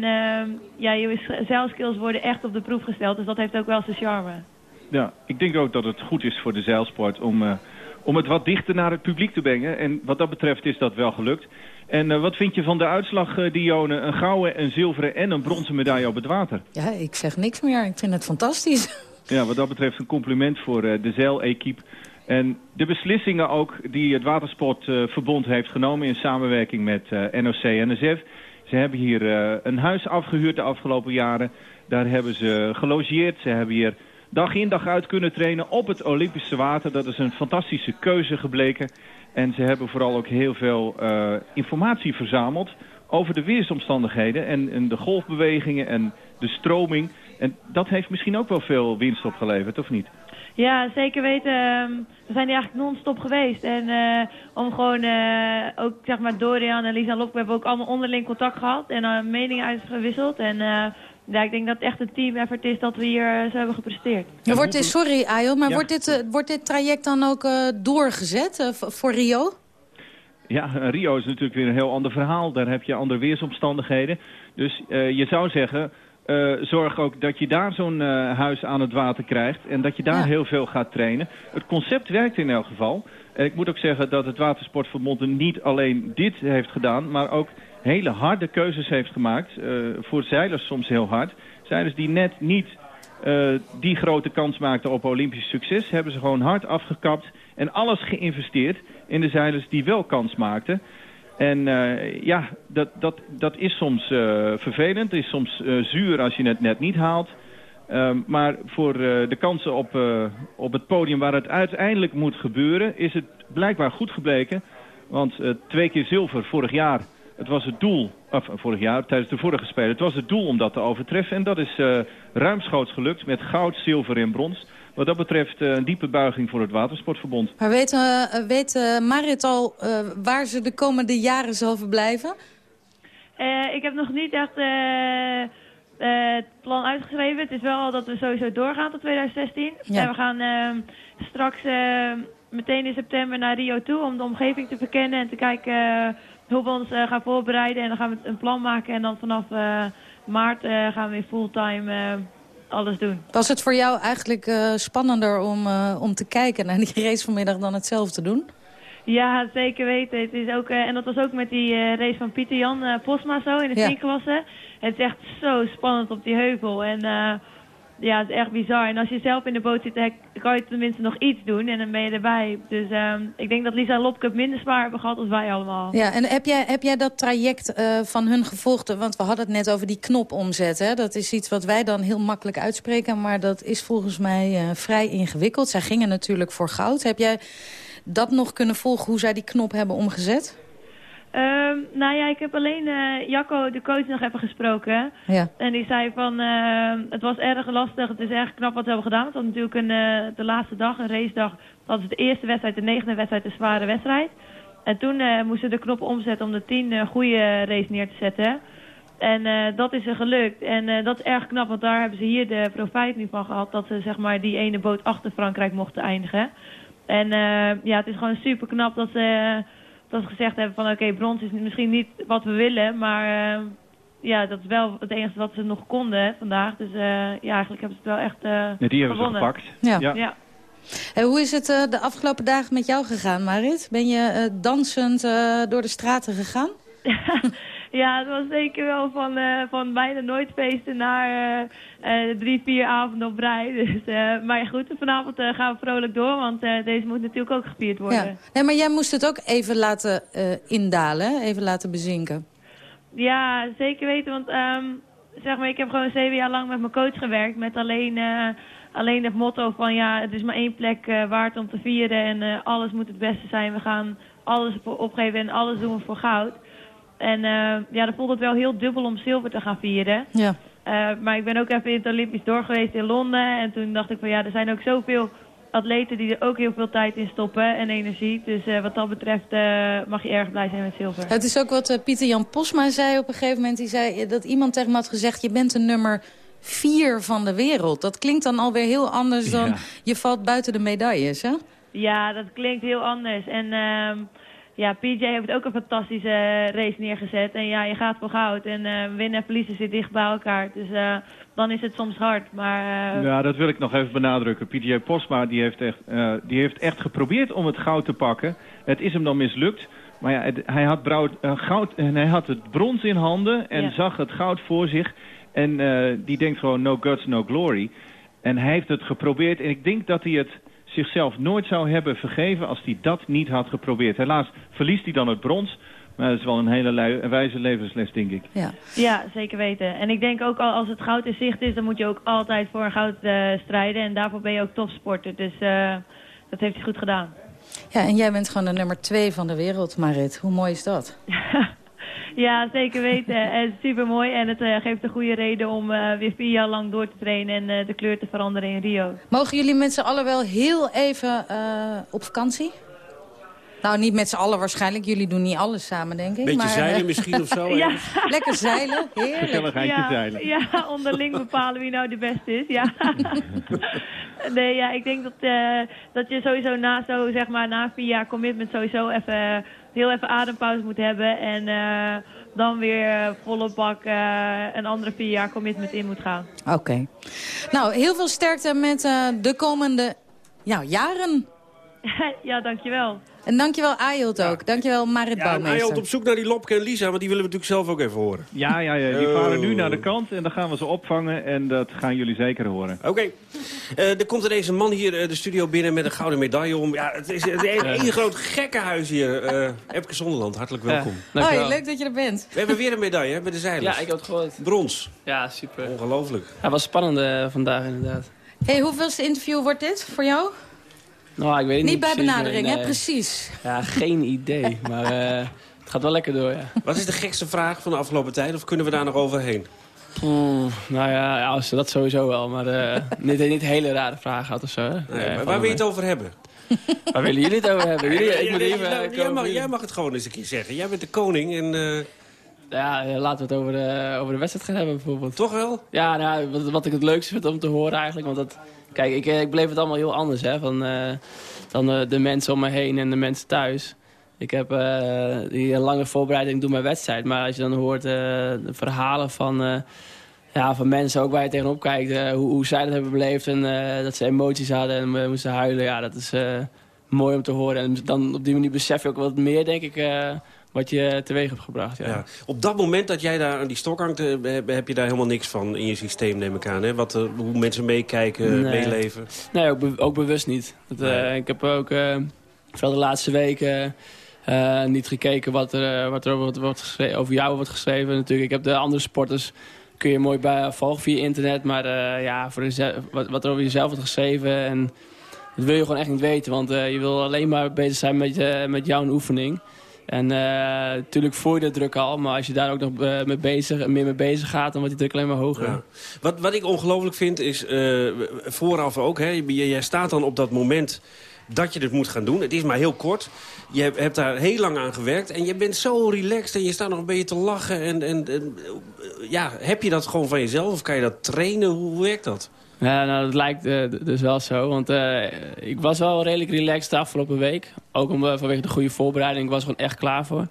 ja, je zeilskills worden echt op de proef gesteld. Dus dat heeft ook wel zijn charme. Ja, ik denk ook dat het goed is voor de zeilsport om, om het wat dichter naar het publiek te brengen. En wat dat betreft is dat wel gelukt. En eh, wat vind je van de uitslag, eh, Dione? Een gouden, een zilveren en een bronzen medaille op het water. Ja, ik zeg niks meer. Ik vind het fantastisch. Ja, wat dat betreft een compliment voor eh, de zeilequipe. En de beslissingen ook die het Watersportverbond heeft genomen in samenwerking met eh, NOC-NSF. Ze hebben hier een huis afgehuurd de afgelopen jaren. Daar hebben ze gelogeerd. Ze hebben hier dag in dag uit kunnen trainen op het Olympische water. Dat is een fantastische keuze gebleken. En ze hebben vooral ook heel veel eh, informatie verzameld over de weersomstandigheden en, de golfbewegingen en de stroming. En dat heeft misschien ook wel veel winst opgeleverd, of niet? Ja, zeker weten. ehm, we zijn hier eigenlijk non-stop geweest. En eh, om gewoon eh, ook, zeg maar, Dorian en Lisa Lop, we hebben ook allemaal onderling contact gehad en meningen uitgewisseld. En ja, ik denk dat het echt een team effort is dat we hier eh, zo hebben gepresteerd. Maar wordt dit, sorry Ayel, maar Ja. wordt, dit, eh, wordt dit traject dan ook eh, doorgezet voor Rio? Ja, Rio is natuurlijk weer een heel ander verhaal. Daar heb je andere weersomstandigheden. Dus eh, je zou zeggen, eh, zorg ook dat je daar zo'n eh, huis aan het water krijgt. En dat je daar heel veel gaat trainen. Het concept werkt in elk geval. En ik moet ook zeggen dat het Watersportverbond niet alleen dit heeft gedaan... maar ook hele harde keuzes heeft gemaakt. eh, voor zeilers soms heel hard. Zeilers die net niet eh, die grote kans maakten op Olympisch succes... hebben ze gewoon hard afgekapt en alles geïnvesteerd in de zeilers die wel kans maakten. En eh, ja, dat, dat, dat is soms vervelend, is soms zuur als je het net niet haalt. Ehm, maar voor de kansen op, op het podium waar het uiteindelijk moet gebeuren... is het blijkbaar goed gebleken. Want twee keer zilver vorig jaar, het was het doel... of eh, vorig jaar, tijdens de vorige Spelen... het was het doel om dat te overtreffen. En dat is eh, ruimschoots gelukt met goud, zilver en brons. Wat dat betreft eh, een diepe buiging voor het Watersportverbond. Maar weet, eh, weet Marit al eh, waar ze de komende jaren zal verblijven? Eh, ik heb nog niet echt eh, eh, het plan uitgeschreven. Het is wel dat we sowieso doorgaan tot 2016. Ja. En we gaan eh, straks eh, meteen in september naar Rio toe om de omgeving te verkennen en te kijken eh, hoe we ons eh, gaan voorbereiden. En dan gaan we een plan maken en dan vanaf eh, maart eh, gaan we weer fulltime alles doen. Was het voor jou eigenlijk spannender om, om te kijken naar die race vanmiddag dan het zelf te doen? Ja, zeker weten. Het is ook, en dat was ook met die race van Pieter Jan eh, Posma zo in de Ja. Het is echt zo spannend op die heuvel. En ja, het is echt bizar. En als je zelf in de boot zit, kan je tenminste nog iets doen en dan ben je erbij. Dus ehm, ik denk dat Lisa Lopke het minder zwaar hebben gehad als wij allemaal. Ja, en heb jij, heb jij dat traject eh, van hun gevolgd? Want we hadden het net over die knop omzetten. Dat is iets wat wij dan heel makkelijk uitspreken. Maar dat is volgens mij eh, vrij ingewikkeld. Zij gingen natuurlijk voor goud. Heb jij dat nog kunnen volgen hoe zij die knop hebben omgezet? Ehm, nou ja, ik heb alleen eh, Jacco, de coach, nog even gesproken. Ja. En die zei van, eh, het was erg lastig, het is erg knap wat we hebben gedaan. Het was natuurlijk een, eh, de laatste dag, een racedag. Dat was de eerste wedstrijd, de negende wedstrijd, de zware wedstrijd. En toen eh, moesten de knop omzetten om de tien goede race neer te zetten. En dat is er gelukt. En dat is erg knap, want daar hebben ze hier de profijt nu van gehad. Dat ze zeg maar die ene boot achter Frankrijk mochten eindigen. En ja, het is gewoon super knap dat ze dat ze gezegd hebben van oké, brons is misschien niet wat we willen, maar eh, ja, dat is wel het enige wat ze nog konden vandaag. Dus eh, ja, eigenlijk hebben ze het wel echt eh Ja, die hebben ze gepakt. Ja. Ja. ja. Hey, hoe is het eh, de afgelopen dagen met jou gegaan, Marit? Ben je eh, dansend eh, door de straten gegaan? Ja, het was zeker wel van, eh, van bijna nooit feesten naar eh, eh, drie, vier avonden op rij. Dus, maar goed, vanavond gaan we vrolijk door, want deze moet natuurlijk ook gevierd worden. Ja. Nee, maar jij moest het ook even laten indalen, even laten bezinken. Ja, zeker weten. Want ehm, zeg maar, ik heb gewoon zeven jaar lang met mijn coach gewerkt. Met alleen, alleen het motto van ja, het is maar één plek waard om te vieren. En alles moet het beste zijn. We gaan alles opgeven en alles doen we voor goud. En eh, ja, dan voelt het wel heel dubbel om zilver te gaan vieren. Ja. Eh, maar ik ben ook even in het Olympisch door geweest in Londen. En toen dacht ik van ja, er zijn ook zoveel atleten die er ook heel veel tijd in stoppen en energie. Dus eh, wat dat betreft eh, mag je erg blij zijn met zilver. Het is ook wat Pieter Jan Posma zei op een gegeven moment. Die zei dat iemand tegen me had gezegd... je bent de nummer vier van de wereld. Dat klinkt dan alweer heel anders dan... Ja. je valt buiten de medailles, hè? Ja, dat klinkt heel anders. En ehm, ja, PJ heeft ook een fantastische eh, race neergezet. En ja, je gaat voor goud. En eh, winnen en verliezen zit dicht bij elkaar. Dus eh, dan is het soms hard. Maar Ja, dat wil ik nog even benadrukken. PJ Posma die heeft, echt, die heeft echt geprobeerd om het goud te pakken. Het is hem dan mislukt. Maar ja, het- hij, had eh, goud, en hij had het brons in handen en Ja. zag het goud voor zich. En die denkt gewoon no guts, no glory. En hij heeft het geprobeerd. En ik denk dat hij het zichzelf nooit zou hebben vergeven als hij dat niet had geprobeerd. Helaas verliest hij dan het brons. Maar dat is wel een hele wijze levensles, denk ik. Ja. ja, zeker weten. En ik denk ook al als het goud in zicht is, dan moet je ook altijd voor een goud eh, strijden. En daarvoor ben je ook topsporter. Dus eh, dat heeft hij goed gedaan. Ja, en jij bent gewoon de nummer twee van de wereld, Marit. Hoe mooi is dat? Ja, zeker weten. Het is super mooi en het eh, geeft een goede reden om eh, weer vier jaar lang door te trainen en eh, de kleur te veranderen in Rio. Mogen jullie met z'n allen wel heel even eh, op vakantie? Nou, niet met z'n allen waarschijnlijk. Jullie doen niet alles samen, denk ik. Beetje maar, zeilen eh, misschien of zo, Ja. Lekker zeilen, heerlijk. ja, Ja, onderling bepalen wie nou de beste is. Ja. nee, ja, ik denk dat, eh, dat je sowieso na zo, zeg maar, na vier jaar commitment sowieso even heel even adempauze moet hebben. En eh, dan weer eh, volle bak eh, een andere vier jaar commitment in moet gaan. Oké. Nou, heel veel sterkte met de komende ja, jaren. ja, dankjewel. En dankjewel Ayot ook. Dankjewel Marit Ja, Bouwmeester. op zoek naar die Lopke en Lisa, want die willen we natuurlijk zelf ook even horen. Ja, ja, ja. Die Oh. varen nu naar de kant en dan gaan we ze opvangen. En dat gaan jullie zeker horen. Oké. Eh, er komt ineens een man hier eh, de studio binnen met een gouden medaille om. Ja, het is één groot gekkenhuis hier. Eh Epke Zonderland, hartelijk welkom. Hoi, leuk dat je er bent. We hebben weer een medaille hè, bij de zeilers. Ja, ik heb het gehoord. Brons. Ja, super. Ongelooflijk. Het was spannend vandaag inderdaad. Hey, hoeveelste interview wordt dit voor jou? Nou, ik weet Niet niet bij benadering, nee, hè? Precies. Ja, geen idee. Maar eh, het gaat wel lekker door, ja. Wat is de gekste vraag van de afgelopen tijd? Of kunnen we daar nog overheen? Oeh, nou ja, ja, als- dat sowieso wel. Maar eh, niet, niet hele rare vragen had of zo. hè. Nee, Nee, maar waar wil je het over hebben? Waar willen jullie het over hebben? Jullie, ik moet even nou, jij, mag, jij mag het gewoon eens een keer zeggen. Jij bent de koning en... eh, Ja, eh, laten we het over de, over de wedstrijd gaan hebben bijvoorbeeld. Toch wel? Ja, nou, wat, wat ik het leukste vind om te horen eigenlijk. Want dat, kijk, ik, eh, ik beleef het allemaal heel anders hè, van, eh, dan eh, de mensen om me heen en de mensen thuis. Ik heb die lange voorbereiding doen mijn wedstrijd. Maar als je dan hoort de verhalen van, ja, van mensen ook waar je tegenop kijkt. hoe, hoe zij dat hebben beleefd en dat ze emoties hadden en moesten huilen. Ja, dat is mooi om te horen. En dan op die manier besef je ook wat meer, denk ik, wat je teweeg hebt gebracht. Ja. ja. Op dat moment dat jij daar aan die stok hangt... eh, heb je daar helemaal niks van in je systeem, neem ik aan. Hè? Wat, eh, hoe mensen meekijken, Nee. meeleven. Nee, ook, be- ook bewust niet. Dat, eh, Ik heb ook vooral de laatste weken niet gekeken wat er, wat er over, geschreven, over jou wordt geschreven. Natuurlijk, ik heb de andere sporters kun je mooi bij volgen via internet. Maar ja, voor jezelf, wat, wat er over jezelf wordt geschreven... En, dat wil je gewoon echt niet weten. Want je wil alleen maar bezig zijn met, met jouw oefening. En eh, natuurlijk voel je de druk al. Maar als je daar ook nog eh, mee bezig, meer mee bezig gaat... dan wordt die druk alleen maar hoger. Wat, wat ik ongelooflijk vind is, eh, vooraf ook, hè, jij staat dan op dat moment dat je dit moet gaan doen. Het is maar heel kort. Je hebt, hebt daar heel lang aan gewerkt. En je bent zo relaxed en je staat nog een beetje te lachen. En, en, en ja, heb je dat gewoon van jezelf? Of kan je dat trainen? Hoe werkt dat? Ja, nou, dat lijkt uh, dus wel zo. Want uh, ik was wel redelijk relaxed de afgelopen week. Ook om, uh, vanwege de goede voorbereiding. Ik was gewoon echt klaar voor.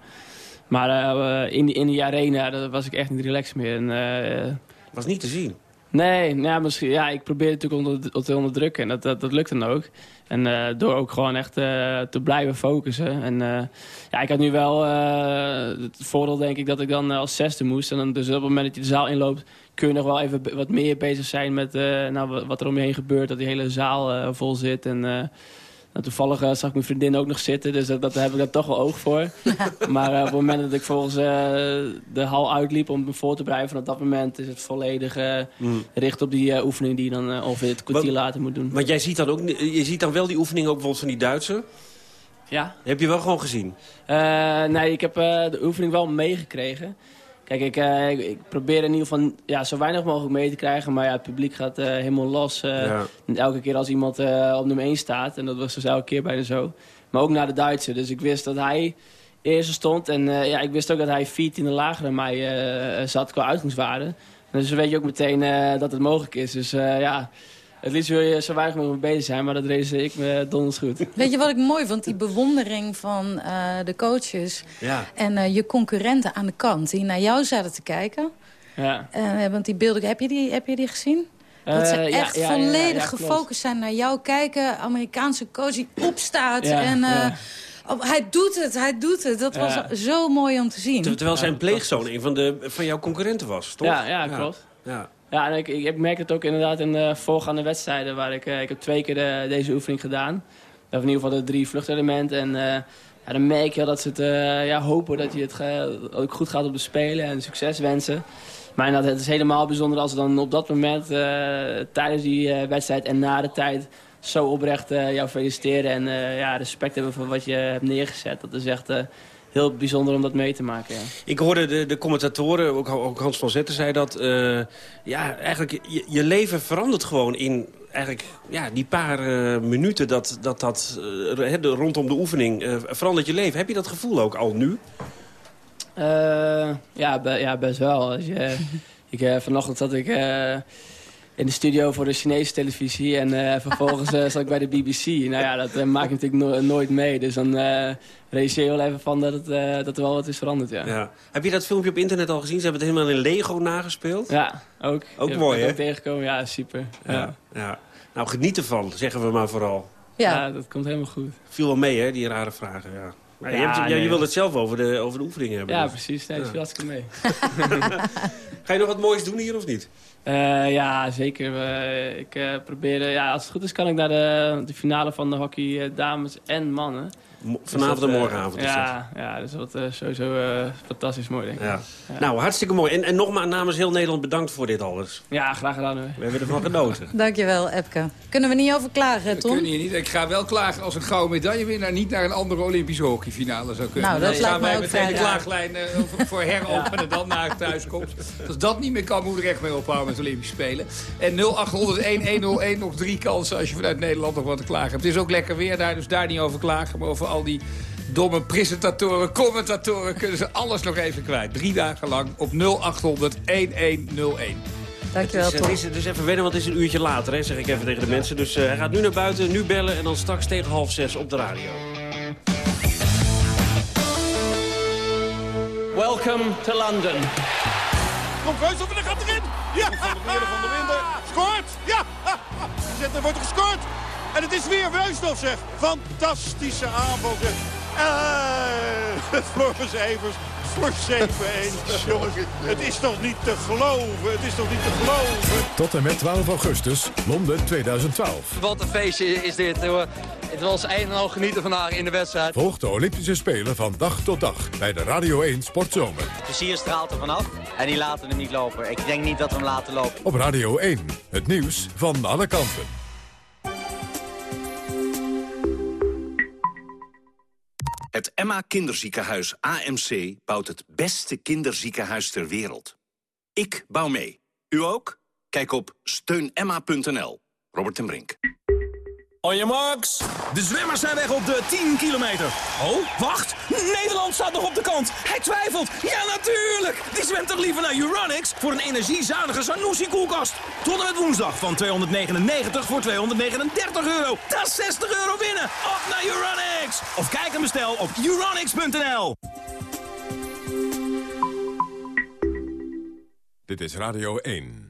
Maar in, die, in die arena daar was ik echt niet relaxed meer. En, was niet te zien? Nee, nou, misschien, ja, ik probeerde natuurlijk onder, te onderdrukken. En dat, dat, dat lukt dan ook. En uh, door ook gewoon echt uh, te blijven focussen. En uh, ja, ik had nu wel het voordeel denk ik dat ik dan als zesde moest. En dan, dus op het moment dat je de zaal inloopt kun je nog wel even wat meer bezig zijn met nou, wat er om je heen gebeurt. Dat die hele zaal vol zit. En nou, toevallig zag ik mijn vriendin ook nog zitten, dus dat, dat heb ik er toch wel oog voor. maar op het moment dat ik volgens de hal uitliep om me voor te bereiden... vanaf dat moment is het volledig mm. richt op die oefening die je dan ongeveer het kwartier later moet doen. Want jij ziet dan ook, je ziet dan wel die oefening ook bijvoorbeeld van die Duitser? Ja. Heb je wel gewoon gezien? nee, ik heb de oefening wel meegekregen. Kijk, ik, uh, ik, ik, probeer in ieder geval ja, zo weinig mogelijk mee te krijgen. Maar ja, het publiek gaat uh, helemaal los. Uh, ja. Elke keer als iemand op nummer 1 staat. En dat was dus elke keer bijna zo. Maar ook naar de Duitser. Dus ik wist dat hij eerste stond. En ja, ik wist ook dat hij 14 lager dan mij zat qua uitgangswaarde. Dus dan weet je ook meteen dat het mogelijk is. Dus ja... Het liefst wil je zo weinig mogelijk mee bezig zijn, maar dat realiseer ik me donders goed. Weet je wat ik mooi vond? Die bewondering van uh, de coaches ja. en uh, je concurrenten aan de kant... die naar jou zaten te kijken. Ja. Uh, want die beelden, heb je die, heb je die gezien? Dat ze echt ja, ja, volledig gefocust zijn naar jou kijken. Amerikaanse coach die opstaat en... Oh, hij doet het, hij doet het. Dat was zo mooi om te zien. Terwijl zijn pleegzoon een van, de, van jouw concurrenten was, toch? Ja, ja klopt. Ja. Ja, ik, ik, merk het ook inderdaad in de voorgaande wedstrijden... waar ik, ik heb twee keer de, deze oefening gedaan. Of in ieder geval de drie vluchtelementen. En uh, ja, dan merk je dat ze het, uh, ja, hopen dat je het ook goed gaat op de Spelen... en succes wensen. Maar inderdaad, het is helemaal bijzonder als ze dan op dat moment... Tijdens die wedstrijd en na de tijd zo oprecht jou feliciteren... en ja, respect hebben voor wat je hebt neergezet. Dat is echt heel bijzonder om dat mee te maken. Ja. Ik hoorde de, de commentatoren, ook, ook, Hans van Zetten zei dat... Uh, ja, eigenlijk je, je, leven verandert gewoon in eigenlijk, ja, die paar uh, minuten... dat, dat, dat uh, rondom de oefening verandert je leven. Heb je dat gevoel ook al nu? ja, be, ja, best wel. Als je, ik, vanochtend zat ik in de studio voor de Chinese televisie. En uh, vervolgens uh, zat ik bij de BBC. Nou ja, dat uh, maak ik natuurlijk nooit mee. Dus dan realiseer je wel even van dat, het, dat er wel wat is veranderd, ja. ja. Heb je dat filmpje op internet al gezien? Ze hebben het helemaal in Lego nagespeeld. Ja, ook. Ook mooi, hè? tegengekomen, ja, super. Ja, ja. Nou, geniet ervan, zeggen we maar vooral. Ja. ja, dat komt helemaal goed. Viel wel mee, hè, die rare vragen, ja. Maar ja, je, hebt, nee. je wilt het zelf over de, over de oefeningen hebben. Ja, dus. precies. Nee, dat viel hartstikke mee. Ga je nog wat moois doen hier of niet? Uh, ja, zeker. Ik uh, probeer, ja, als het goed is kan ik naar de, de finale van de hockey dames en mannen. Vanavond en morgenavond is ja, dat. Ja, dus dat is sowieso fantastisch mooi, denk ik. Ja. Ja. Nou, hartstikke mooi. En, en nogmaals namens heel Nederland bedankt voor dit alles. Ja, graag gedaan hoor. We hebben ervan genoten. Dankjewel, Epke. Kunnen we niet over klagen, Tom? Kunnen hier niet. Ik ga wel klagen als een gouden medaillewinnaar niet naar een andere Olympische hockeyfinale zou kunnen. Nou, dat dan gaan wij meteen de klaaglijn voor heropenen en dan naar thuiskomt. Als dat niet meer kan, moet ik echt mee ophouden met Olympische Spelen. En 0800-1101 nog drie kansen als je vanuit Nederland nog wat te klagen hebt. Het is ook lekker weer daar, dus daar niet over klagen. Maar over al die domme presentatoren, commentatoren... kunnen ze alles nog even kwijt. Drie dagen lang op 0800-1101. Dankjewel. Het is, dus even wennen, want het is een uurtje later, hè, zeg ik even tegen de mensen. Dus uh, hij gaat nu naar buiten, nu bellen en dan straks tegen half zes op de radio. Welcome to London. Kom Veusel, en gaat erin! Ja! Van de van de Winden scoort! Ja! Er wordt gescoord! En het is weer Weusdorf, zeg. Fantastische aanval, zeg. Uh, Floris Evers voor 7-1. Jongens, het is toch niet te geloven. Het is toch niet te geloven. Tot en met 12 augustus, Londen 2012. Wat een feestje is dit, hoor. Het was een en al genieten vandaag in de wedstrijd. Volg de Olympische Spelen van dag tot dag bij de Radio 1 Sportzomer. Het plezier straalt er vanaf en die laten hem niet lopen. Ik denk niet dat we hem laten lopen. Op Radio 1, het nieuws van alle kanten. Het Emma Kinderziekenhuis AMC bouwt het beste kinderziekenhuis ter wereld. Ik bouw mee. U ook? Kijk op steunemma.nl. Robert ten Brink. On marks. De zwemmers zijn weg op de 10 kilometer. Oh, wacht. Nederland staat nog op de kant. Hij twijfelt. Ja, natuurlijk. Die zwemt toch liever naar Uranix voor een energiezuinige Sanusi-koelkast. Tot en met woensdag van 299 voor 239 euro. Dat is 60 euro winnen. Op naar Uranix. Of kijk en bestel op uranix.nl. Dit is Radio 1.